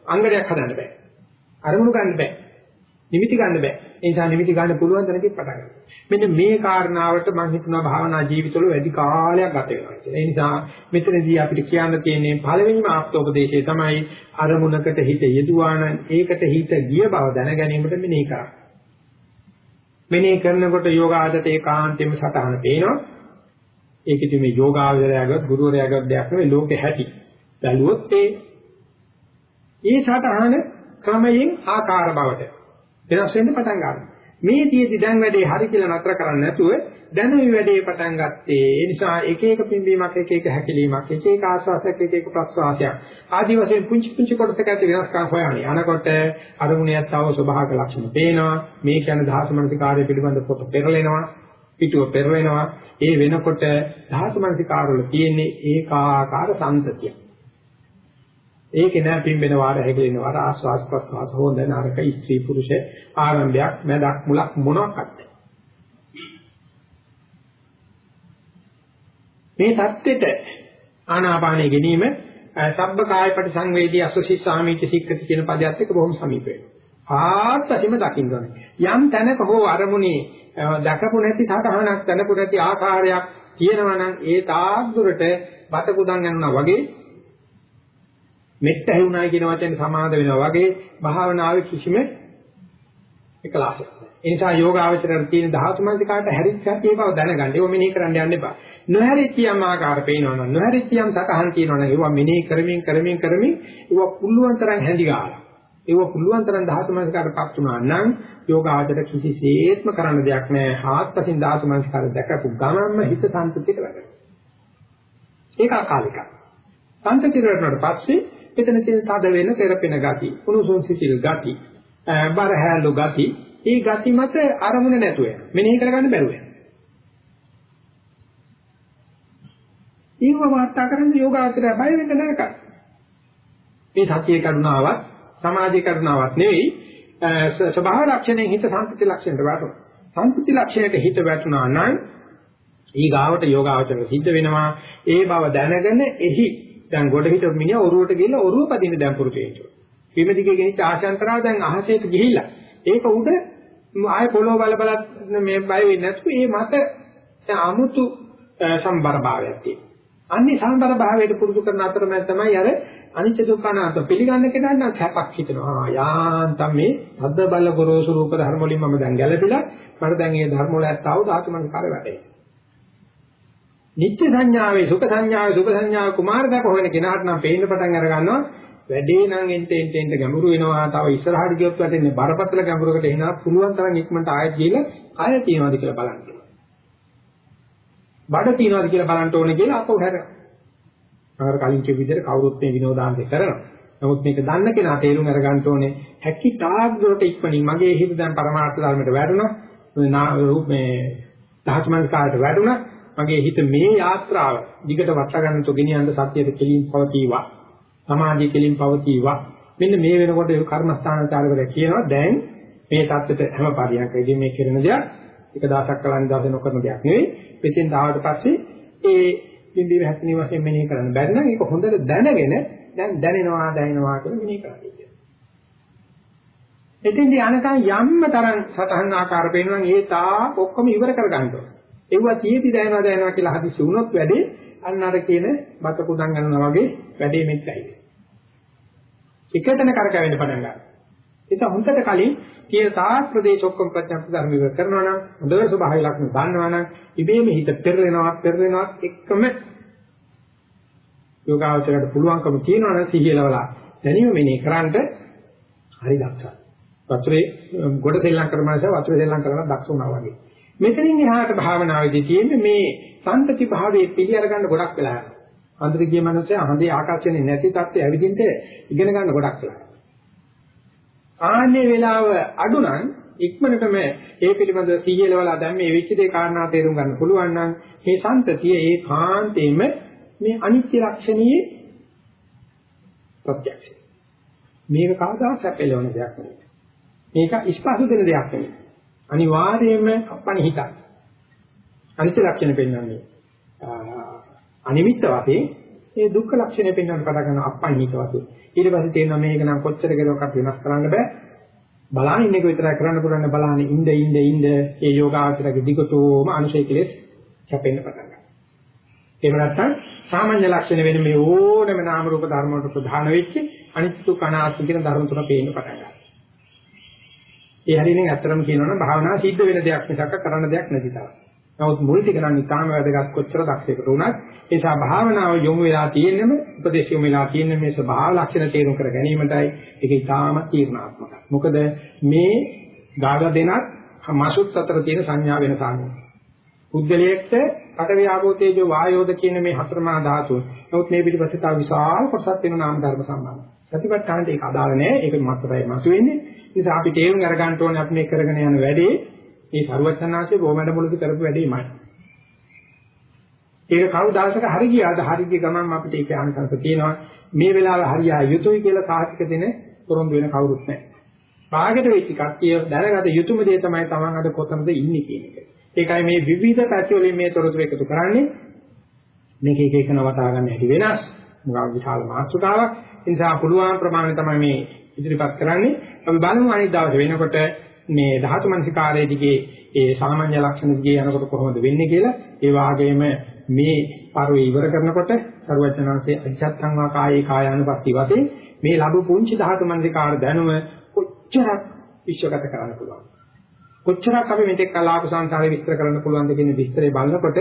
අංගයක් හදන්න බෑ. අරමුණු ගන්න බෑ. නිමිති ගන්න බෑ. ඒ නිසා නිමිති ගන්න පුළුවන් තැනකින් පටන් ගන්න. මෙන්න මේ කාරණාවට මම හිතනවා භාවනා ජීවිතවල වැඩි කාලයක් ගත වෙනවා කියලා. ඒ නිසා මෙතනදී අපිට කියන්න තියෙන්නේ පළවෙනිම ආප්තෝපදේශය තමයි අරමුණකට හිත යෙදුවා නම් ඒකට හිත ගිය බව දැන ගැනීමට මෙනෙහි කරා. මෙනෙහි කරනකොට යෝගාදත ඒකාන්තයෙන්ම සටහන පේනවා. ඒකෙදි මේ යෝගාවචරයගත් ගුරුවරයාගත් දෙයක් නෙවෙයි ලෝකේ හැටි. බැලුවොත් ඒ ඒ සටහන ක්‍රමයෙන් ආකාර බවට වෙනස් වෙන්න පටන් ගන්නවා. මේ තියෙදි දැන් වැඩේ හරි කියලා නතර කරන්නේ නැතුව දැන් මේ වැඩේ පටන් ගත්තේ. ඒ නිසා එක එක පිම්බීමක් එක එක හැකිලීමක් එක එක ආස්වාසයක් එක එක ප්‍රස්වාසයක් ආදි වශයෙන් පුංචි පුංචි කොටසක ඇති වෙනස්කම් හොයන්නේ. අනකොට අරමුණියත් තව ස්වභාවික ලක්ෂණ පේනවා. මේ කියන ධාතු මනසිකාරය පිළිබඳ පොත පෙරලෙනවා. පිටුව පෙරලෙනවා. ඒ වෙනකොට ධාතු මනසිකාරවල තියෙන්නේ ඒකාකාර සංතතිය. ඒකේ නෑ පිම්බෙන වාර හැගෙලෙන වාර ආස්වාස් ප්‍රස්වාස් හොඳ නරක ස්ත්‍රී පුරුෂ ආරම්භයක් මැදක් මුලක් මොනක්වත් මේ தත්ත්වෙට ආනාපානෙ ගැනීම සබ්බ කායපටි සංවේදී අසසි සාමීච සික්කති කියන පදයට එක්ක බොහොම සමීප වෙනවා. ආත්මසිම දකින්න ඕනේ. යම් තැනක හෝ අරමුණේ දැකපු නැති සතහනක් දැනපු නැති ආකාරයක් තියෙනවා නම් ඒ තාක් දුරට බත කුඩන් යනවා වගේ මෙත්ත ඇහුණායි කියන වචනේ සමාද වෙනවා වගේ භාවනාවේ කිසිම එකලාසයක් නැහැ. ඒ නිසා යෝගාවචරයට තියෙන ධාතු මනසිකාට හැරිච්ච හැටි බව දැනගන්න. ඒව මෙනෙහි කරන්න යන්න එපා. නොහැරිච්ච යම් ආකාර පේනවනම් නොහැරිච්ච යම් සතහන් තියෙනවනම් ඒව මෙනෙහි කරමින් කරමින් කරමින් ඒව පුළුවන් තරම් හැඳි ගන්නවා. ඒව පුළුවන් තරම් ධාතු මනසිකාටපත් වුණා නම් යෝගාවචර කිසිසේත්ම කරන්න දෙයක් නැහැ. හාත්පසින් ධාතු මනසිකාර දැකපු ගමන්ම හිත සම්පූර්ණ කරගන්න. ඒක අකාලිකයි. සම්පූර්ණ කරනාට පස්සේ එතන තියෙන තද වෙන තෙරපෙන ගති, උණුසුම් සිසිල් ගති, බර හැලු ගති, ඒ ගති මත අරමුණ නැතුව යන. මෙනෙහි කරගන්න බැරුව යන. ඊව වාර්තා කරන්න යෝගාචරය බය වෙන්න නැහැ මේ සතියේ කරුණාවක්, සමාධියේ කරුණාවක් නෙවෙයි ස්වභාව ලක්ෂණයෙන් හිත සම්පති ලක්ෂණයට වැටෙනවා. සම්පති ලක්ෂණයට හිත වැටුණා නම් ඊගාවට යෝගාචරය සිද්ධ වෙනවා. ඒ බව දැනගෙන එහි දැන් ගොඩ හිටපු මිනිහා ඔරුවට ගිහිල්ලා ඔරුව පදින්න දැන් පුරුදු වෙනවා. බිම දිගේ ගෙනිච්ච ආශාන්තරාව දැන් අහසේට ගිහිල්ලා ඒක උඩ ආය පොළොව බල බලත් මේ බය වෙන්නේ නැතුව ඒ මත අමුතු සම්බර භාවයක් තියෙනවා. අන්නේ සම්බර භාවයට පුරුදු කරන අතරමැද තමයි අර අනිච්ච දුක්ඛ අනාත්ම පිළිගන්න කෙනා නම් සැපක් හිතෙනවා. යාන්තම් මේ සද්ද බල ගොරෝසු රූප ධර්ම වලින් මම දැන් ගැලපිලා මට දැන් මේ ධර්ම වල ඇත්තව ධාතු මනකාර වැටේ. නිත්‍ය සංඥාවේ සුඛ සංඥාවේ සුඛ සංඥාවේ කුමාර දැක හොයන කෙනාට නම් පේන්න පටන් අර ගන්නවා වැඩේ නම් එන්ට එන්ට එන්ට ගැඹුරු වෙනවා. තව ඉස්සරහට ගියොත් වැටෙන්නේ බරපතල ගැඹුරකට එනවා. පුළුවන් තරම් ඉක්මනට ආයෙත් ගිහලා කය තියනවාද කියලා බලන්න. බඩ තියනවාද කියලා බලන්න ඕනේ කියලා අපෝ හැරෙනවා. අර කලින් කිව්ව විදිහට කවුරුත් මේ විනෝදාන්තය කරනවා. නමුත් මේක දන්න කෙනා තේරුම් අරගන්න ඕනේ හැකි තාක් දුරට ඉක්මනින් මගේ හිත දැන් පරමාර්ථ ධර්මයට වැටුණා. මේ දහස්මංස්කාරයට වැටුණා. මගේ හිත මේ යාත්‍රාව දිගට වට ගන්න තු ගෙනියන්න සත්‍යයට කෙලින් පවතිවා. සමාධිය කෙලින් පවතිවා. මෙන්න මේ වෙනකොට ඒ කර්මස්ථානචාරවල කියනවා දැන් මේ தත්ත්වයට හැම පරියන්කදී මේ කරන දෙයක් එක දවසක් කලින් දවසේ නොකරන දෙයක් නෙවෙයි. පිටින් ආවට පස්සේ ඒ බින්දීව හැපෙන වශයෙන් මෙනෙහි කරන්න බැරි නම් ඒක හොඳට දැනගෙන දැන් දැනෙනවා දැනෙනවා කියලා මෙනෙහි කරන්නේ. එතෙන්දී අනකන් යම්ම තරම් සතහන් ආකාර පේනවා ඒ තා ඔක්කොම ඉවර කර ගන්න ඕනේ. ඒවා තියෙදි දැනනවා දැනනවා කියලා හදිසි වුණොත් වැඩේ අන්න අර කියන බත කුඩම් ගන්නවා වගේ වැඩේ මෙච්චයි. එකතන කරකැවෙන්න පටන් ගන්නවා. ඒක හොඳට කලින් කියන තාක් ප්‍රදේශ ඔක්කොම ප්‍රත්‍යක්ෂ ධර්ම ඉවර කරනවා නම් හොඳට ස්වභාවය ලක්ෂණ දන්නවා නම් ඉබේම හිත පෙරලෙනවා පෙරලෙනවා එක්කම යෝගාවචරයට පුළුවන්කම තියෙනවා නම් සිහියලවලා දැනීම මෙනේ කරන්ට හරි දක්ෂයි. වතුරේ ගොඩ දෙල්ලම් කරන මාස වතුරේ දෙල්ලම් කරන දක්ෂ වුණා වගේ. මෙතනින් එහාට භාවනාවේදී තියෙන්නේ මේ සම්පති භාවයේ පිළිඅර ගන්න ගොඩක් වෙලා යනවා. අන්තර ගිය මනසේ අහඳේ ආකර්ෂණේ නැති තත්ත්වය ඇවිදින්න ඉගෙන ගන්න ගොඩක් වෙලා. ආන්නේ වෙලාව අඩු නම් ඉක්මනටම ඒ පිළිබඳව සීයලවලා දැන් මේ වෙච්ච දේ කාරණා තේරුම් ගන්න පුළුවන් නම් මේ සම්තතිය ඒ කාන්තේම මේ අනිත්‍ය ලක්ෂණයේ ප්‍රත්‍යක්ෂයි. මේක කවදා සැපෙලවන දෙයක් නෙවෙයි. මේක ස්පර්ශ දෙන දෙයක් නෙවෙයි. අනිවාර්යයෙන්ම අපණි හිතක්. අනිත්‍ය ලක්ෂණ පෙන්වන්නේ. අනිමිත්ත වශයෙන් ඒ දුක්ඛ ලක්ෂණය පෙන්වන්න පටන් ගන්න අපණි හිත වශයෙන්. ඊට පස්සේ තේරෙනවා මේක නම් කොච්චර කෙරුවක්වත් වෙනස් කරන්න බෑ. බලන්න ඉන්න එක විතරයි කරන්න පුළුවන් බලන්න ඉඳ ඉඳ ඉඳ ඒ යෝගාචරයේ දිගටම අනුශය කෙලෙස් කැපෙන්න පටන් ගන්නවා. එහෙම නැත්නම් සාමාන්‍ය ලක්ෂණ වෙන මේ ඕනම නාම රූප ධර්ම වලට ප්‍රධාන වෙච්ච අනිත්‍ය කනාත්ම කියන ධර්ම තුන පේන්න පටන් ගන්නවා. ඒ හරියකින් ඇත්තටම කියනවනම් භාවනා සිද්ධ වෙන දෙයක් මිසක් කරන්න දෙයක් නැති තරම්. නමුත් මුල් ටික නම් ඉතාම වැදගත් කොච්චර දක්ෂයකට වුණත් ඒ නිසා භාවනාව යොමු වෙලා තියෙන්නම උපදේශ යොමු වෙලා තියෙන්නේ මේ ස්වභාව ලක්ෂණ තේරුම් කර ගැනීමටයි ඒක ඉතාම තීර්ණාත්මකයි. මොකද මේ ගාග දෙනත් මාසුත් අතර තියෙන සංඥා වෙන සාමිය. පුද්ගලයෙක්ට පඨවි ආපෝ තේජෝ වායෝද කියන මේ හතරමා ධාතු. නමුත් මේ පිටිපස්සේ තව විශාල කොටසක් වෙන නාම ධර්ම සම්බන්ධයි. ප්‍රතිපත්තාන්ට ඒක අදාළ නැහැ. ඒක මතරයි මතුවෙන්නේ. ඒ නිසා අපි තේරුම් අරගන්න ඕනේ අපි මේ කරගෙන යන වැඩේ මේ සරුවචනාංශයේ බොමඩ මුලදී කරපු වැඩේමයි. ඒක කවුදාසක හරි ගියාද හරි ගිය ගමන් අපිට ඒක ආනසංශ තියෙනවා. මේ වෙලාවේ හරියා යුතුයි කියලා සාහිත්‍ය දෙන පොරොන්දු වෙන කවුරුත් නැහැ. භාගයට වෙච්ච කට්ටිය දැනගත යුතුම දේ තමයි Taman අද කොතනද ඉන්නේ කියන එක. ඒකයි මේ විවිධ පැති වලින් මේ තොරතුරු එකතු කරන්නේ. මේක එක එක නවතා ගන්න හැටි වෙනස්. මොකක් විශාල මාතෘකාවක්. ඒ නිසා පුළුවන් ප්‍රමාණය තමයි මේ ඉදිරිපත් කරන්නේ. අපි බලමු අනිත් දවසේ වෙනකොට මේ ධාතු මනසිකාරයේ දිගේ ඒ සාමාන්‍ය ලක්ෂණ දිගේ යනකොට කොහොමද වෙන්නේ කියලා. ඒ වාගේම මේ පරිවේ ඉවර කරනකොට සරුවචනාංශයේ අජත්තං වා කායේ කායානුපස්සී වශයෙන් මේ ලැබු පුංචි ධාතු මනසිකාර දැනුම කොච්චරක් විශ්වගත කරන්න පුළුවන්. කොච්චරක් අපි මෙතෙක් කලාප සංසාරේ විස්තර කරන්න පුළුවන්ද කියන විස්තරය බලනකොට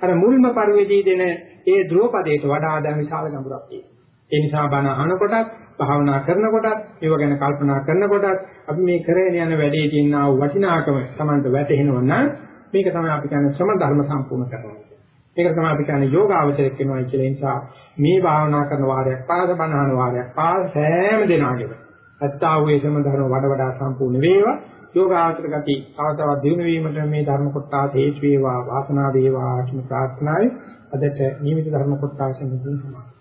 අර මුල්ම පරිවේදී දෙන ඒ ධ්‍රුවපදයට වඩා දැන් විශාල ගැඹුරක් තියෙනවා. ඒ නිසා බණ අහනකොටත් භාවනා කරනකොටත් ඒව ගැන කල්පනා කරනකොටත් අපි මේ කරගෙන යන වැඩේ තියෙන ආ වටිනාකම Tamanට වැටහෙනවා නම් මේක තමයි අපි කියන්නේ ශ්‍රම ධර්ම සම්පූර්ණ කරනවා. මේක තමයි අපි කියන්නේ යෝගාවචරයක් වෙනවා කියලා. නිසා මේ භාවනා කරන වාරයක් පාද බණහන වාරයක් පාද හැම දිනාගෙම අත්තා වූ ශ්‍රම ධර්ම වඩ වඩා සම්පූර්ණ වේවා. යෝගාචර ගති තව තවත් දිනු වීමට මේ ධර්ම කොටස හේතු වේවා වාසනාව වේවා කියන ප්‍රාර්ථනාවයි අදට නියමිත ධර්ම කොටසෙන් මුලින් සමාප්ත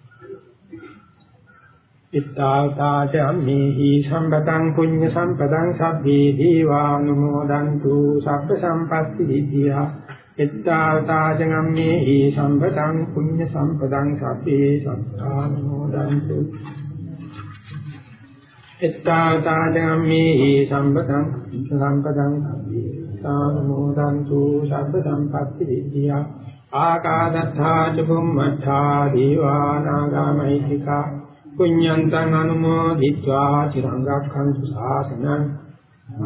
ඉත්තාවතාච අම්මේහි සම්පතං පුඤ්ඤ සම්පතං සබ්බේ දීවානුමෝදන්තු සබ්බ සම්පatti විද්‍යා ඉත්තාවතාච අම්මේහි සම්පතං පුඤ්ඤ සම්පතං සබ්බේ සත්තානුමෝදන්තු ඉත්තාවතාච අම්මේහි සම්පතං සම්පතං සබ්බේ සත්තානුමෝදන්තු සබ්බ සම්පatti විද්‍යා ආකාදත්තා ච බුම්මත්තා දීවානාගාමයිතිකා පුඤ්ඤන්තං අනුමෝදිत्वा චිරං රක්ඛන්තු ශාසනං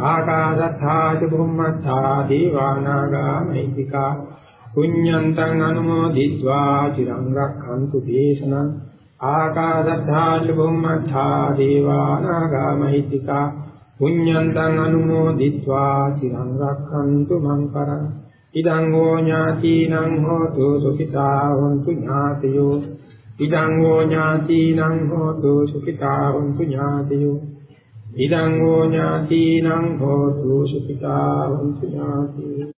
ආකාශත්තා ච බුම්මත්තා දීවානාගා මෛත්‍තිකා පුඤ්ඤන්තං අනුමෝදිत्वा චිරං රක්ඛන්තු දේශනං ආකාශත්තා ච බුම්මත්තා දීවානාගා මෛත්‍තිකා පුඤ්ඤන්තං අනුමෝදිत्वा චිරං රක්ඛන්තු මං කරං ඉදං ෝ ඥාතිනං හෝතු සුඛිතා හොන්තු ඥාතයෝ ඉදං හෝ ඥාතිනං හෝතු සුඛිතා හොන්තු ඥාතියෝ. ඉදං හෝ ඥාතිනං හෝතු සුඛිතා හොන්තු ඥාතියෝ.